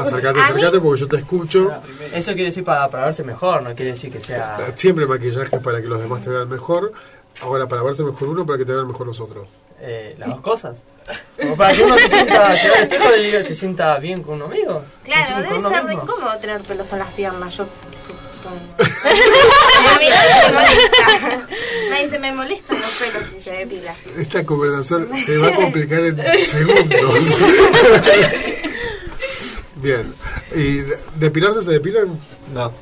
Acercate, acercate porque yo te escucho. Eso quiere decir para, para verse mejor, no quiere decir que sea. Siempre maquillaje para que los demás te vean mejor. Ahora, para verse mejor uno, para que te vean mejor los otros. Eh, las dos cosas. Como para que uno se sienta, se vea al espejo y diga, se sienta bien con uno mismo. Claro, debe ser re incómodo tener pelos en las piernas, yo supongo. a mí nadie me molesta. Nadie se me molesta los pelos si se depila. Esta conversación se va a complicar en segundos. Bien. ¿Y de- depilarse se depilan? No.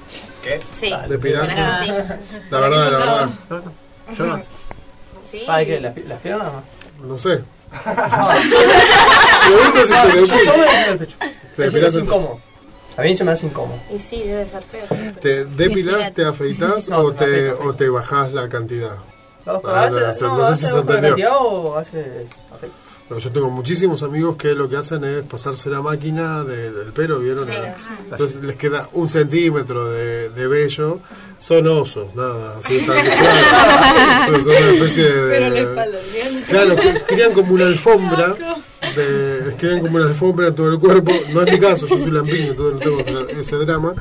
¿Qué? Sí. ¿Depilarse? Sí. La verdad, la verdad. Yo no. Sí. ¿Para qué? ¿Las, las piernas no? No sé. Si se Yo- yo me depila. depilo el pecho. ¿Te Eso depilas es el- incómodo. A mí se me hace incómodo. Y sí, debe ser feo. ¿Te depilas, te afeitas No, o, me te, afeito, afeito. o te bajás la cantidad? Ah, no no sé si se entendió. cantidad o hace afecto. No, yo tengo muchísimos amigos que lo que hacen es pasarse la máquina de- del pelo, ¿vieron? Sí, sí. Entonces les queda un centímetro de, de vello. Son osos, nada, así tan claro. Son, una especie de... Pero ¿bien? Claro, que crean como una alfombra, de, crean como una alfombra en todo el cuerpo. No es mi caso, yo soy lampiño, entonces no tengo ese drama.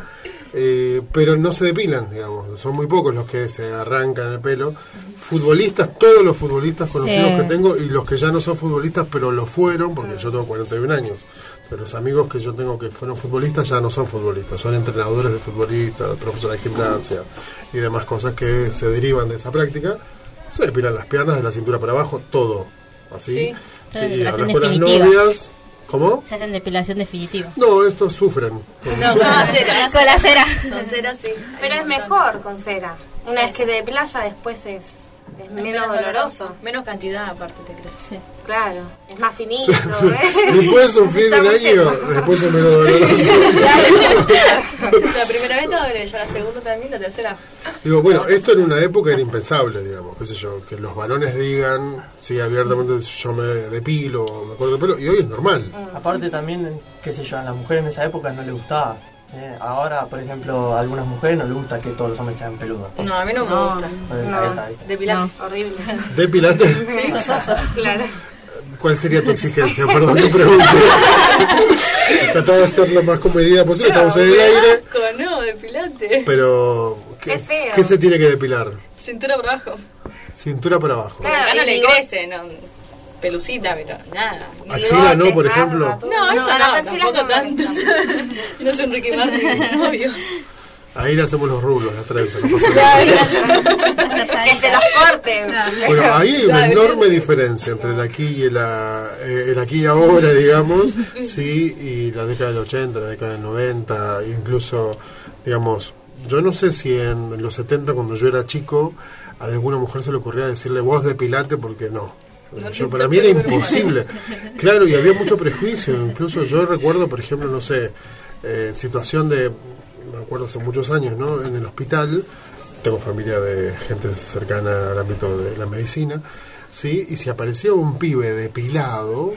Eh, pero no se depilan, digamos. Son muy pocos los que se arrancan el pelo. Futbolistas, todos los futbolistas conocidos Sí. que tengo y los que ya no son futbolistas, pero lo fueron, porque yo tengo 41 años. Pero los amigos que yo tengo que fueron futbolistas ya no son futbolistas, son entrenadores de futbolistas, profesores de gimnasia y demás cosas que se derivan de esa práctica. Se depilan las piernas de la cintura para abajo, todo. Así. Sí. Sí, y hablas con las novias. ¿Cómo? Se hacen depilación definitiva. No, estos sufren. No, Sufren. con cera. Con la cera. Con cera sí. Pero es mejor con cera. Una vez que te depilas ya después es, es menos doloroso. Menos cantidad aparte te crees. Claro, es más finito. ¿eh? Después de sufrir un año, después es menos doloroso. La primera vez te duele, ya la segunda también, la tercera. Digo, bueno, esto en una época era impensable, digamos, qué sé yo, que los varones digan, sí, abiertamente yo me depilo, me corto el pelo, y hoy es normal. Aparte también, qué sé yo, a las mujeres en esa época no les gustaba. ¿Eh? Ahora, por ejemplo, a algunas mujeres no les gusta que todos los hombres sean peludos. No, a mí no me No, gusta. Ahí está, ¿viste? Depilar. Horrible. ¿Depilate? Sí, sososo. Claro. ¿Cuál sería tu exigencia? Perdón que pregunte. Tratá de ser lo más comedida posible, estamos en el aire, asco, no, depilate. pero ¿qué, Qué feo. ¿qué se tiene que depilar? Cintura por abajo. Cintura para abajo. Claro, acá no le crece, no. Pelucita, pero nada. Axila no, por ejemplo. No, eso No, tampoco tanto. no soy Enrique Martin, mi novio. Ahí le hacemos los rulos, las trenzas, no pasa nada. Que te los corten. Bueno, ahí hay una Claro, enorme diferencia entre el aquí y el, eh, el aquí y ahora, digamos, sí, y la década del 80, la década del 90, incluso, digamos, yo no sé si en los 70, cuando yo era chico, a alguna mujer se le ocurría decirle vos depilate porque no. Yo, para mí era imposible. Claro, y había mucho prejuicio. Incluso yo recuerdo, por ejemplo, no sé, eh, situación de, me acuerdo hace muchos años, ¿no? En el hospital, tengo familia de gente cercana al ámbito de la medicina, ¿sí? Y si aparecía un pibe depilado,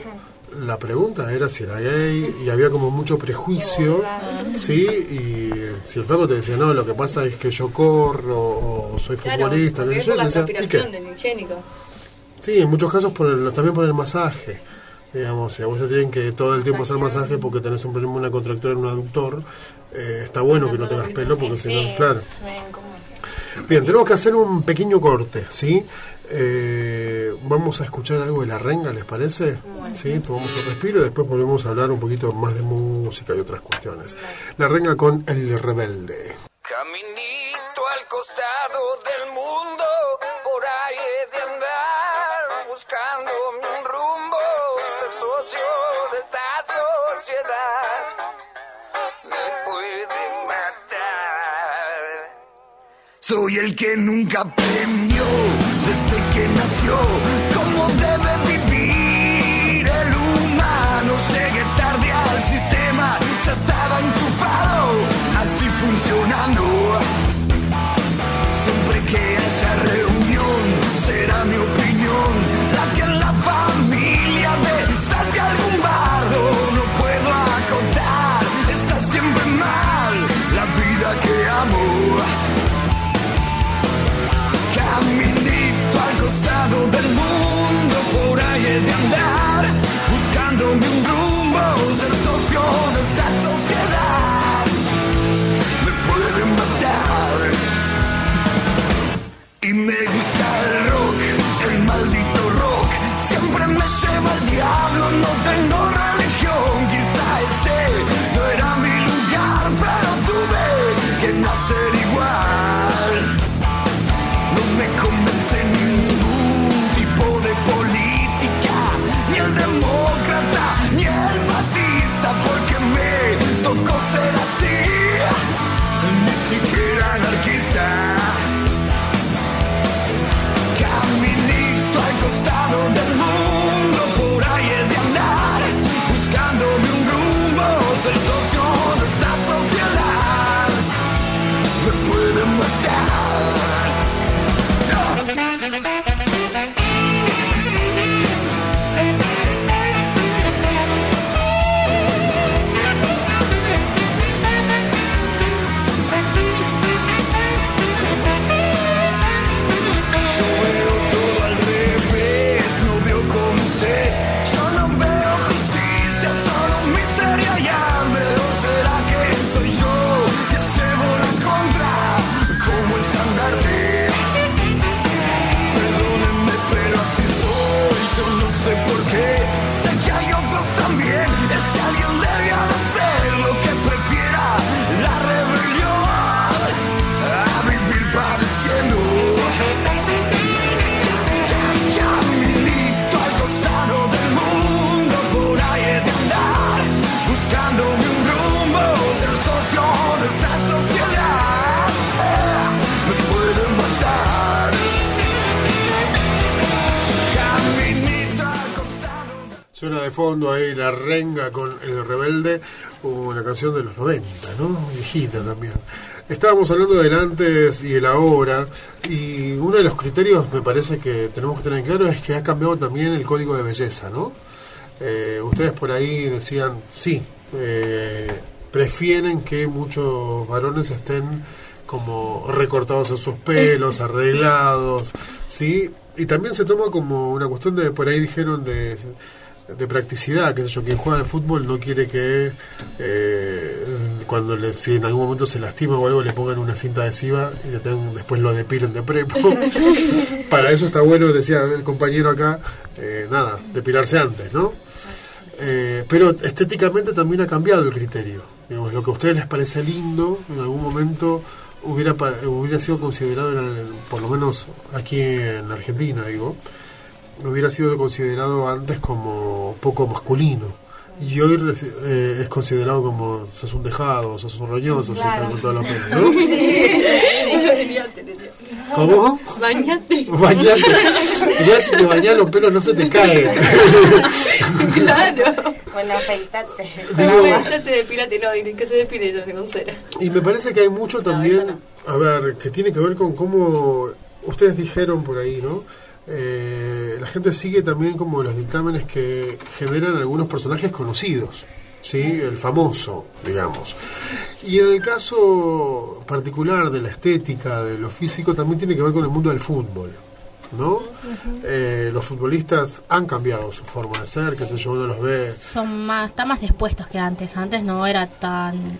la pregunta era si era gay y había como mucho prejuicio, ¿sí? Y si el flaco te decía, no, lo que pasa es que yo corro o soy Claro, futbolista, sé yo, la decía, ¿y qué? del higiénico. Sí, en muchos casos por el- también por el masaje. Digamos, si a vos te tienen que todo el tiempo hacer masaje porque tenés un problema, una contractura en un aductor, eh, está bueno que no tengas pelo porque si no, claro. Bien, tenemos que hacer un pequeño corte, ¿sí? Eh, vamos a escuchar algo de la renga, ¿les parece? Sí, tomamos un respiro y después volvemos a hablar un poquito más de música y otras cuestiones. La renga con El Rebelde. Caminito al costado Soy el que nunca aprendió desde que nació cómo debe de fondo ahí la renga con El Rebelde, una canción de los 90, ¿no? Viejita también. Estábamos hablando del antes y el ahora, y uno de los criterios me parece que tenemos que tener claro es que ha cambiado también el código de belleza, ¿no? Eh, ustedes por ahí decían, sí, eh, prefieren que muchos varones estén como recortados en sus pelos, arreglados, ¿sí? Y también se toma como una cuestión de, por ahí dijeron, de, de practicidad, que yo, quien juega al fútbol no quiere que eh, cuando le, si en algún momento se lastima o algo le pongan una cinta adhesiva y le tengan- después lo depilen de prepo. Para eso está bueno, decía el compañero acá, eh, nada, depilarse antes, ¿no? Eh, pero estéticamente también ha cambiado el criterio. Lo que a ustedes les parece lindo, en algún momento hubiera, hubiera sido considerado, en el- por lo menos aquí en Argentina, digo, hubiera sido considerado antes como poco masculino. Y hoy reci- eh, es considerado como sos un dejado, sos un roñoso, si Claro. con pena, ¿no? Bañate, le digo. ¿Cómo? Bañate. Bañate. Ya si te bañas los pelos no se te caen. Claro. Bueno, afeitate. Digo- Bañate, depilate, no, y que se depile yo con cera. Y me parece que hay mucho también, a ver, que tiene que ver con cómo ustedes dijeron por ahí, ¿no? Eh, la gente sigue también como los dictámenes que generan algunos personajes conocidos, ¿sí? El famoso, digamos. Y en el caso particular de la estética, de lo físico, también tiene que ver con el mundo del fútbol, ¿no? Eh, los futbolistas han cambiado su forma de ser, que sé yo, uno los ve Son más, están más expuestos que antes. Antes no era tan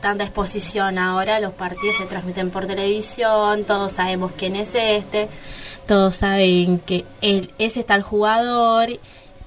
tanta exposición. Ahora los partidos se transmiten por televisión, todos sabemos quién es este, todos saben que él, ese está el jugador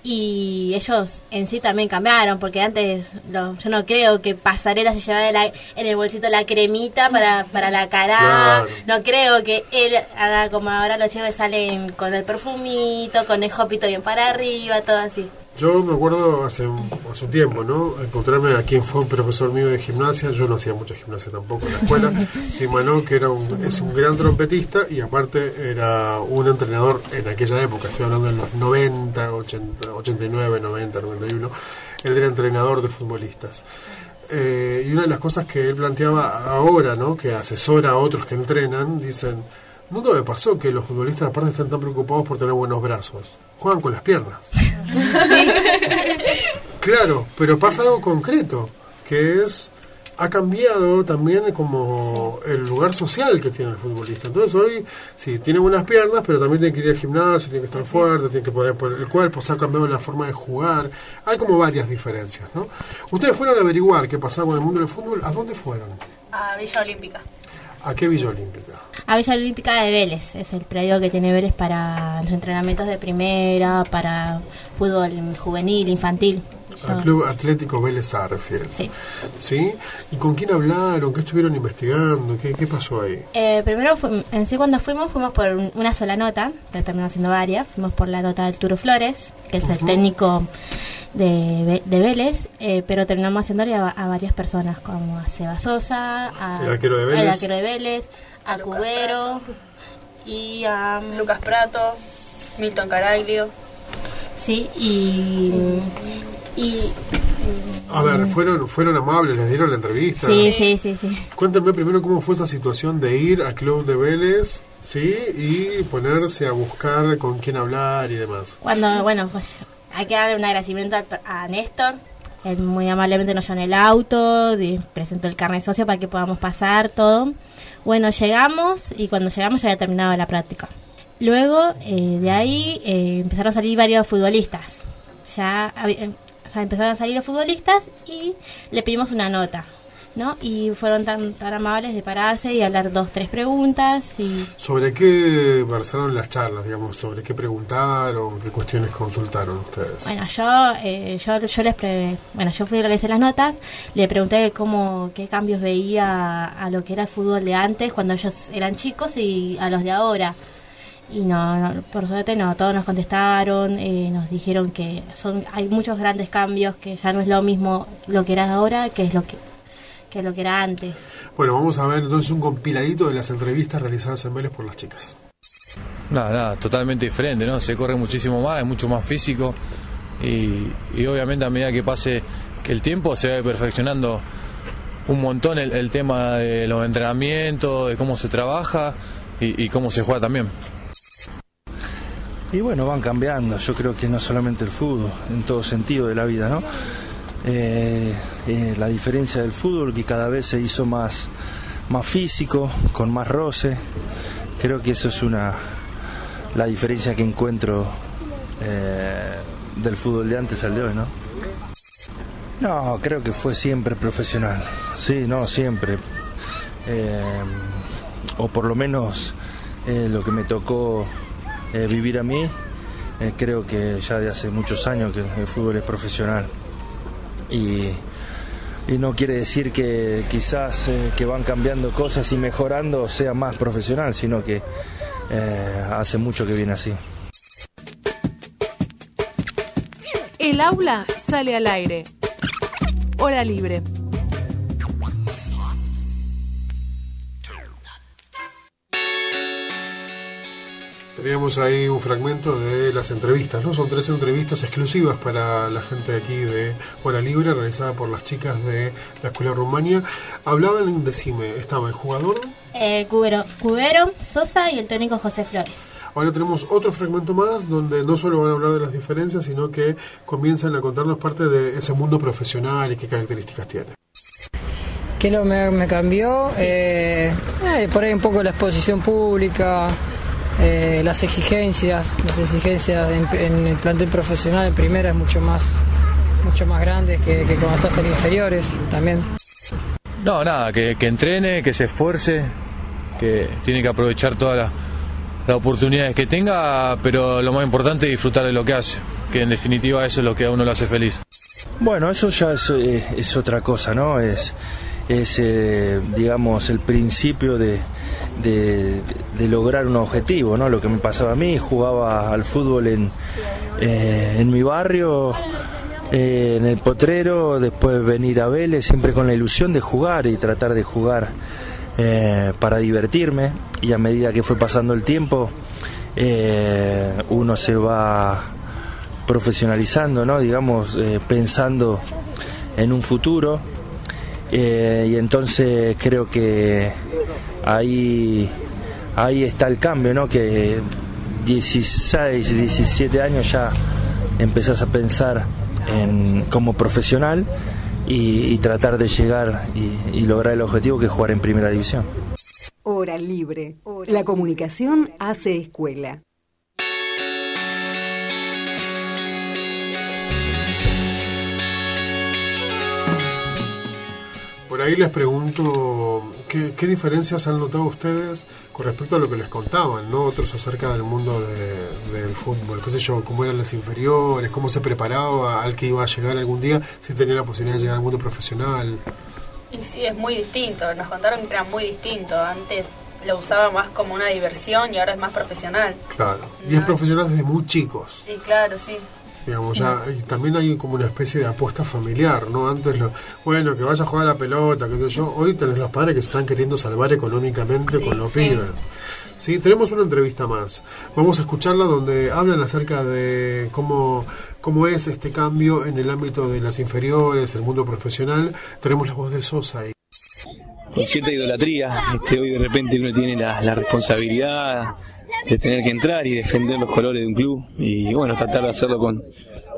y ellos en sí también cambiaron porque antes lo- yo no creo que Pasarela se llevaba la- en el bolsito la cremita para, para la cara Claro. no creo que él haga como ahora los chicos salen con el perfumito con el jopito bien para arriba todo así Yo me acuerdo hace un, hace un tiempo, ¿no? Encontrarme a quien fue un profesor mío de gimnasia. Yo no hacía mucha gimnasia tampoco en la escuela. Simanó, que era un, es un gran trompetista y aparte era un entrenador en aquella época. Estoy hablando de los 90, 80, 89, 90, 91. Él era entrenador de futbolistas. Eh, y una de las cosas que él planteaba ahora, ¿no? Que asesora a otros que entrenan, dicen, nunca me pasó que los futbolistas aparte estén tan preocupados por tener buenos brazos. Juegan con las piernas. Claro, pero pasa algo concreto, que es ha cambiado también como el lugar social que tiene el futbolista. Entonces hoy, sí, tiene buenas piernas, pero también tiene que ir al gimnasio, tiene que estar fuerte, tiene que poder poner el cuerpo, se ha cambiado la forma de jugar. Hay como varias diferencias, ¿no? Ustedes fueron a averiguar qué pasaba con el mundo del fútbol, ¿a dónde fueron? A Villa Olímpica. ¿A qué Villa Olímpica? A Villa Olímpica de Vélez es el predio que tiene Vélez para los entrenamientos de primera para fútbol juvenil infantil Al Club Atlético Vélez Arfield. Sí. ¿Sí? ¿Y con quién hablaron? ¿Qué estuvieron investigando? ¿Qué, qué pasó ahí? Eh, primero, en sí cuando fuimos, fuimos por un- una sola nota, pero terminamos haciendo varias. Fuimos por la nota del Turo Flores, que es el técnico de, de Vélez, eh, pero terminamos haciéndole a, a varias personas, como a Seba Sosa, a, El arquero de Vélez. al arquero de Vélez, a Cubero y a... Lucas Prato, Milton Caraglio. Sí, y... y A ver, fueron, fueron amables, les dieron la entrevista. sí, sí, sí, sí. Cuéntame primero cómo fue esa situación de ir al club de Vélez, ¿sí? Y ponerse a buscar con quién hablar y demás. Cuando, bueno, pues hay que darle un agradecimiento al- a Néstor. Él muy amablemente nos llevó en el auto, presentó el carnet socio para que podamos pasar todo. Bueno, llegamos y cuando llegamos ya había terminado la práctica. Luego, eh, de ahí, eh, empezaron a salir varios futbolistas. Ya o empezaron a salir los futbolistas y le pedimos una nota, ¿no? Y fueron tan, tan amables de pararse y hablar dos, tres preguntas y ¿Sobre qué versaron las charlas, digamos? ¿Sobre qué preguntaron? ¿Qué cuestiones consultaron ustedes? Bueno, yo, eh, yo, yo les pre- bueno, yo fui a realizar las notas, le pregunté cómo, qué cambios veía a lo que era el fútbol de antes, cuando ellos eran chicos, y a los de ahora. Y no, no, por suerte no, todos nos contestaron, eh, nos dijeron que son, hay muchos grandes cambios, que ya no es lo mismo lo que era ahora que es lo que, que lo que era antes. Bueno, vamos a ver entonces un compiladito de las entrevistas realizadas en Vélez por las chicas. Nada, nada, totalmente diferente, ¿no? Se corre muchísimo más, es mucho más físico y, y obviamente a medida que pase que el tiempo se va perfeccionando un montón el, el tema de los entrenamientos, de cómo se trabaja y, y cómo se juega también. Y bueno, van cambiando, yo creo que no solamente el fútbol, en todo sentido de la vida, ¿no? Eh, eh, la diferencia del fútbol que cada vez se hizo más, más físico, con más roce, creo que eso es una la diferencia que encuentro eh, del fútbol de antes al de hoy, ¿no? No, creo que fue siempre profesional, sí, no, siempre. O por lo menos lo que me tocó vivir a mí, creo que ya de hace muchos años que el fútbol es profesional. Y, no quiere decir que quizás eh, que van cambiando cosas y mejorando sea más profesional, sino que eh, hace mucho que viene así. El aula sale al aire. Hora libre. Teníamos ahí un fragmento de las entrevistas, ¿no? Son tres entrevistas exclusivas para la gente de aquí de Hora Libre, realizada por las chicas de la Escuela Rumania. Hablaban, decime, estaba el jugador, Eh, Cubero, Cubero, Sosa y el técnico José Flores. Ahora tenemos otro fragmento más donde no solo van a hablar de las diferencias, sino que comienzan a contarnos parte de ese mundo profesional y qué características tiene. ¿Qué es lo que me, me cambió? Eh, eh, por ahí un poco la exposición pública, eh, las exigencias, las exigencias en, en el plantel profesional en primera es mucho más, mucho más grande que, que cuando estás en inferiores también. No, nada, que, que entrene, que se esfuerce, que tiene que aprovechar todas las las oportunidades que tenga, pero lo más importante es disfrutar de lo que hace, que en definitiva eso es lo que a uno lo hace feliz. Bueno, eso ya es, eh, es otra cosa, ¿no? Es, es eh, digamos, el principio de, de, lograr un objetivo, ¿no? Lo que me pasaba a mí, jugaba al fútbol en, eh, en mi barrio, eh, en el potrero, después venir a Vélez, siempre con la ilusión de jugar y tratar de jugar eh, para divertirme y a medida que fue pasando el tiempo uno se va profesionalizando, ¿no? digamos, pensando en un futuro y entonces creo que ahí, ahí está el cambio, ¿no? que 16, 17 años ya empezás a pensar en, como profesional y, y tratar de llegar y, y lograr el objetivo que es jugar en primera división. Hora libre. La comunicación hace escuela. Por ahí les pregunto, ¿qué, qué diferencias han notado ustedes con respecto a lo que les contaban, ¿no? Otros acerca del mundo de- del fútbol, qué sé yo, cómo eran las inferiores, cómo se preparaba al que iba a llegar algún día, si tenía la posibilidad de llegar al mundo profesional. Y sí, es muy distinto. Nos contaron que era muy distinto. Antes lo usaba más como una diversión y ahora es más profesional. Claro. Y es profesional desde muy chicos. Sí, claro, sí. Digamos, ya y también hay como una especie de apuesta familiar, ¿no? Antes, lo, bueno, que vaya a jugar a la pelota, qué sé yo, hoy tenés los padres que se están queriendo salvar económicamente con los pibes. Sí, tenemos una entrevista más. Vamos a escucharla donde hablan acerca de cómo, cómo es este cambio en el ámbito de las inferiores, el mundo profesional. Tenemos la voz de Sosa ahí. con cierta idolatría. Este, hoy de repente uno tiene la, la responsabilidad de tener que entrar y defender los colores de un club y bueno, tratar de hacerlo con,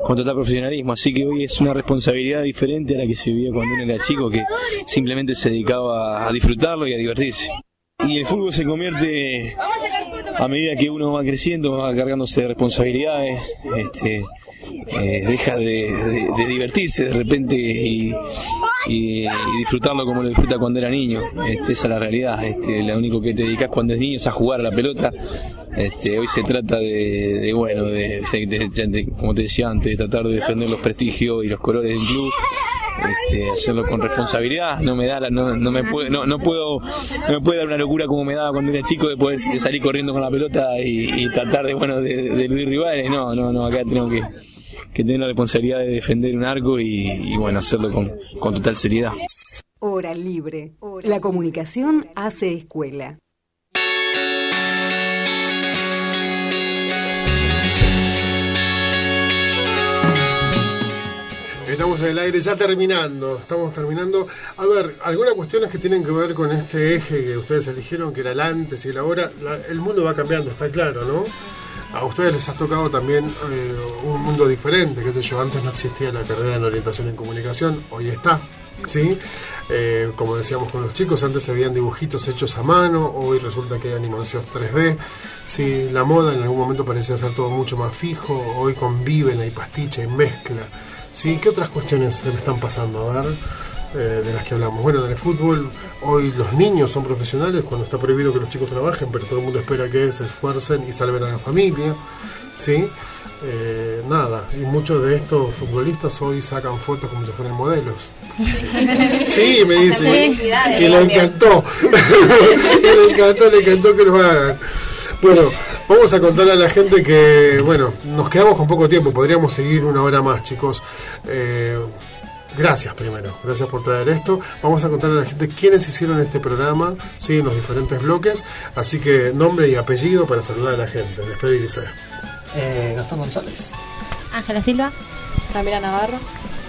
con total profesionalismo. Así que hoy es una responsabilidad diferente a la que se vivía cuando uno era chico, que simplemente se dedicaba a disfrutarlo y a divertirse. Y el fútbol se convierte, a medida que uno va creciendo, va cargándose de responsabilidades, este, eh, deja de, de- de divertirse de repente y, y- disfrutarlo como lo disfruta cuando era niño. Este, esa es la realidad. Este, lo único que te dedicas cuando es niño es a jugar a la pelota. Este, hoy se trata de, de, bueno, de, de- de- de- como te decía antes, de tratar de defender los prestigios y los colores del club. Este, hacerlo con responsabilidad no me da la- no, no me puede, no, no puedo no me puede dar una locura como me daba cuando era chico de de salir corriendo con la pelota y, tratar de bueno de, de eludir rivales no no no acá tenemos que, que tener la responsabilidad de defender un arco y, y, bueno hacerlo con, con total seriedad Hora libre. La comunicación hace escuela. Estamos en el aire ya terminando, estamos terminando. A ver, algunas cuestiones que tienen que ver con este eje que ustedes eligieron, que era el antes y el ahora. La- el mundo va cambiando, está claro, ¿no? A ustedes les ha tocado también eh, un mundo diferente, qué sé yo, antes no existía la carrera en orientación en comunicación, hoy está, ¿sí? Eh, como decíamos con los chicos, antes se veían dibujitos hechos a mano, hoy resulta que hay animaciones 3D, sí, la moda en algún momento parecía ser todo mucho más fijo, hoy conviven, hay pastiche, hay mezcla, ¿sí? ¿Qué otras cuestiones se me están pasando? A ver, eh, de las que hablamos. Bueno, en el fútbol, hoy los niños son profesionales cuando está prohibido que los chicos trabajen, pero todo el mundo espera que se esfuercen y salven a la familia, ¿sí? Eh, nada, y muchos de estos futbolistas hoy sacan fotos como si fueran modelos. Sí, me dice. Y le encantó. y le encantó, le encantó que lo hagan. Bueno, vamos a contarle a la gente que, bueno, nos quedamos con poco tiempo, podríamos seguir una hora más, chicos. Eh, gracias primero, gracias por traer esto. Vamos a contarle a la gente quiénes hicieron este programa, sí, en los diferentes bloques. Así que nombre y apellido para saludar a la gente, despedirse. Eh, Gastón González. Ángela Silva. Camila Navarro.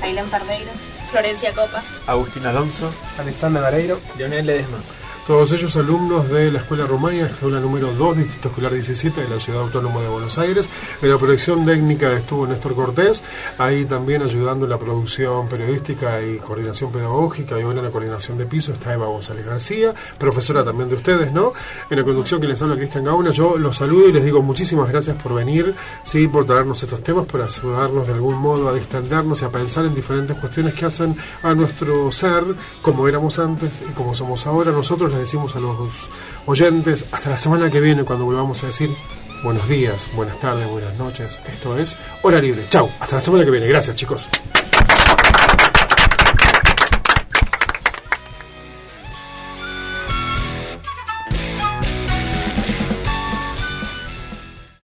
Ailén Pardeiro. Florencia Copa. Agustín Alonso. Alexander Vareiro. Leonel Ledesma. Todos ellos alumnos de la Escuela Rumania, Escuela número 2, Distrito Escolar 17 de la Ciudad Autónoma de Buenos Aires. En la producción técnica estuvo Néstor Cortés, ahí también ayudando en la producción periodística y coordinación pedagógica y ahora en la coordinación de piso está Eva González García, profesora también de ustedes, ¿no? En la conducción que les habla Cristian Gauna, yo los saludo y les digo muchísimas gracias por venir, sí, por traernos estos temas, por ayudarnos de algún modo a distendernos y a pensar en diferentes cuestiones que hacen a nuestro ser como éramos antes y como somos ahora. Nosotros les decimos a los oyentes hasta la semana que viene cuando volvamos a decir buenos días, buenas tardes, buenas noches. Esto es Hora Libre. Chau, hasta la semana que viene. Gracias chicos.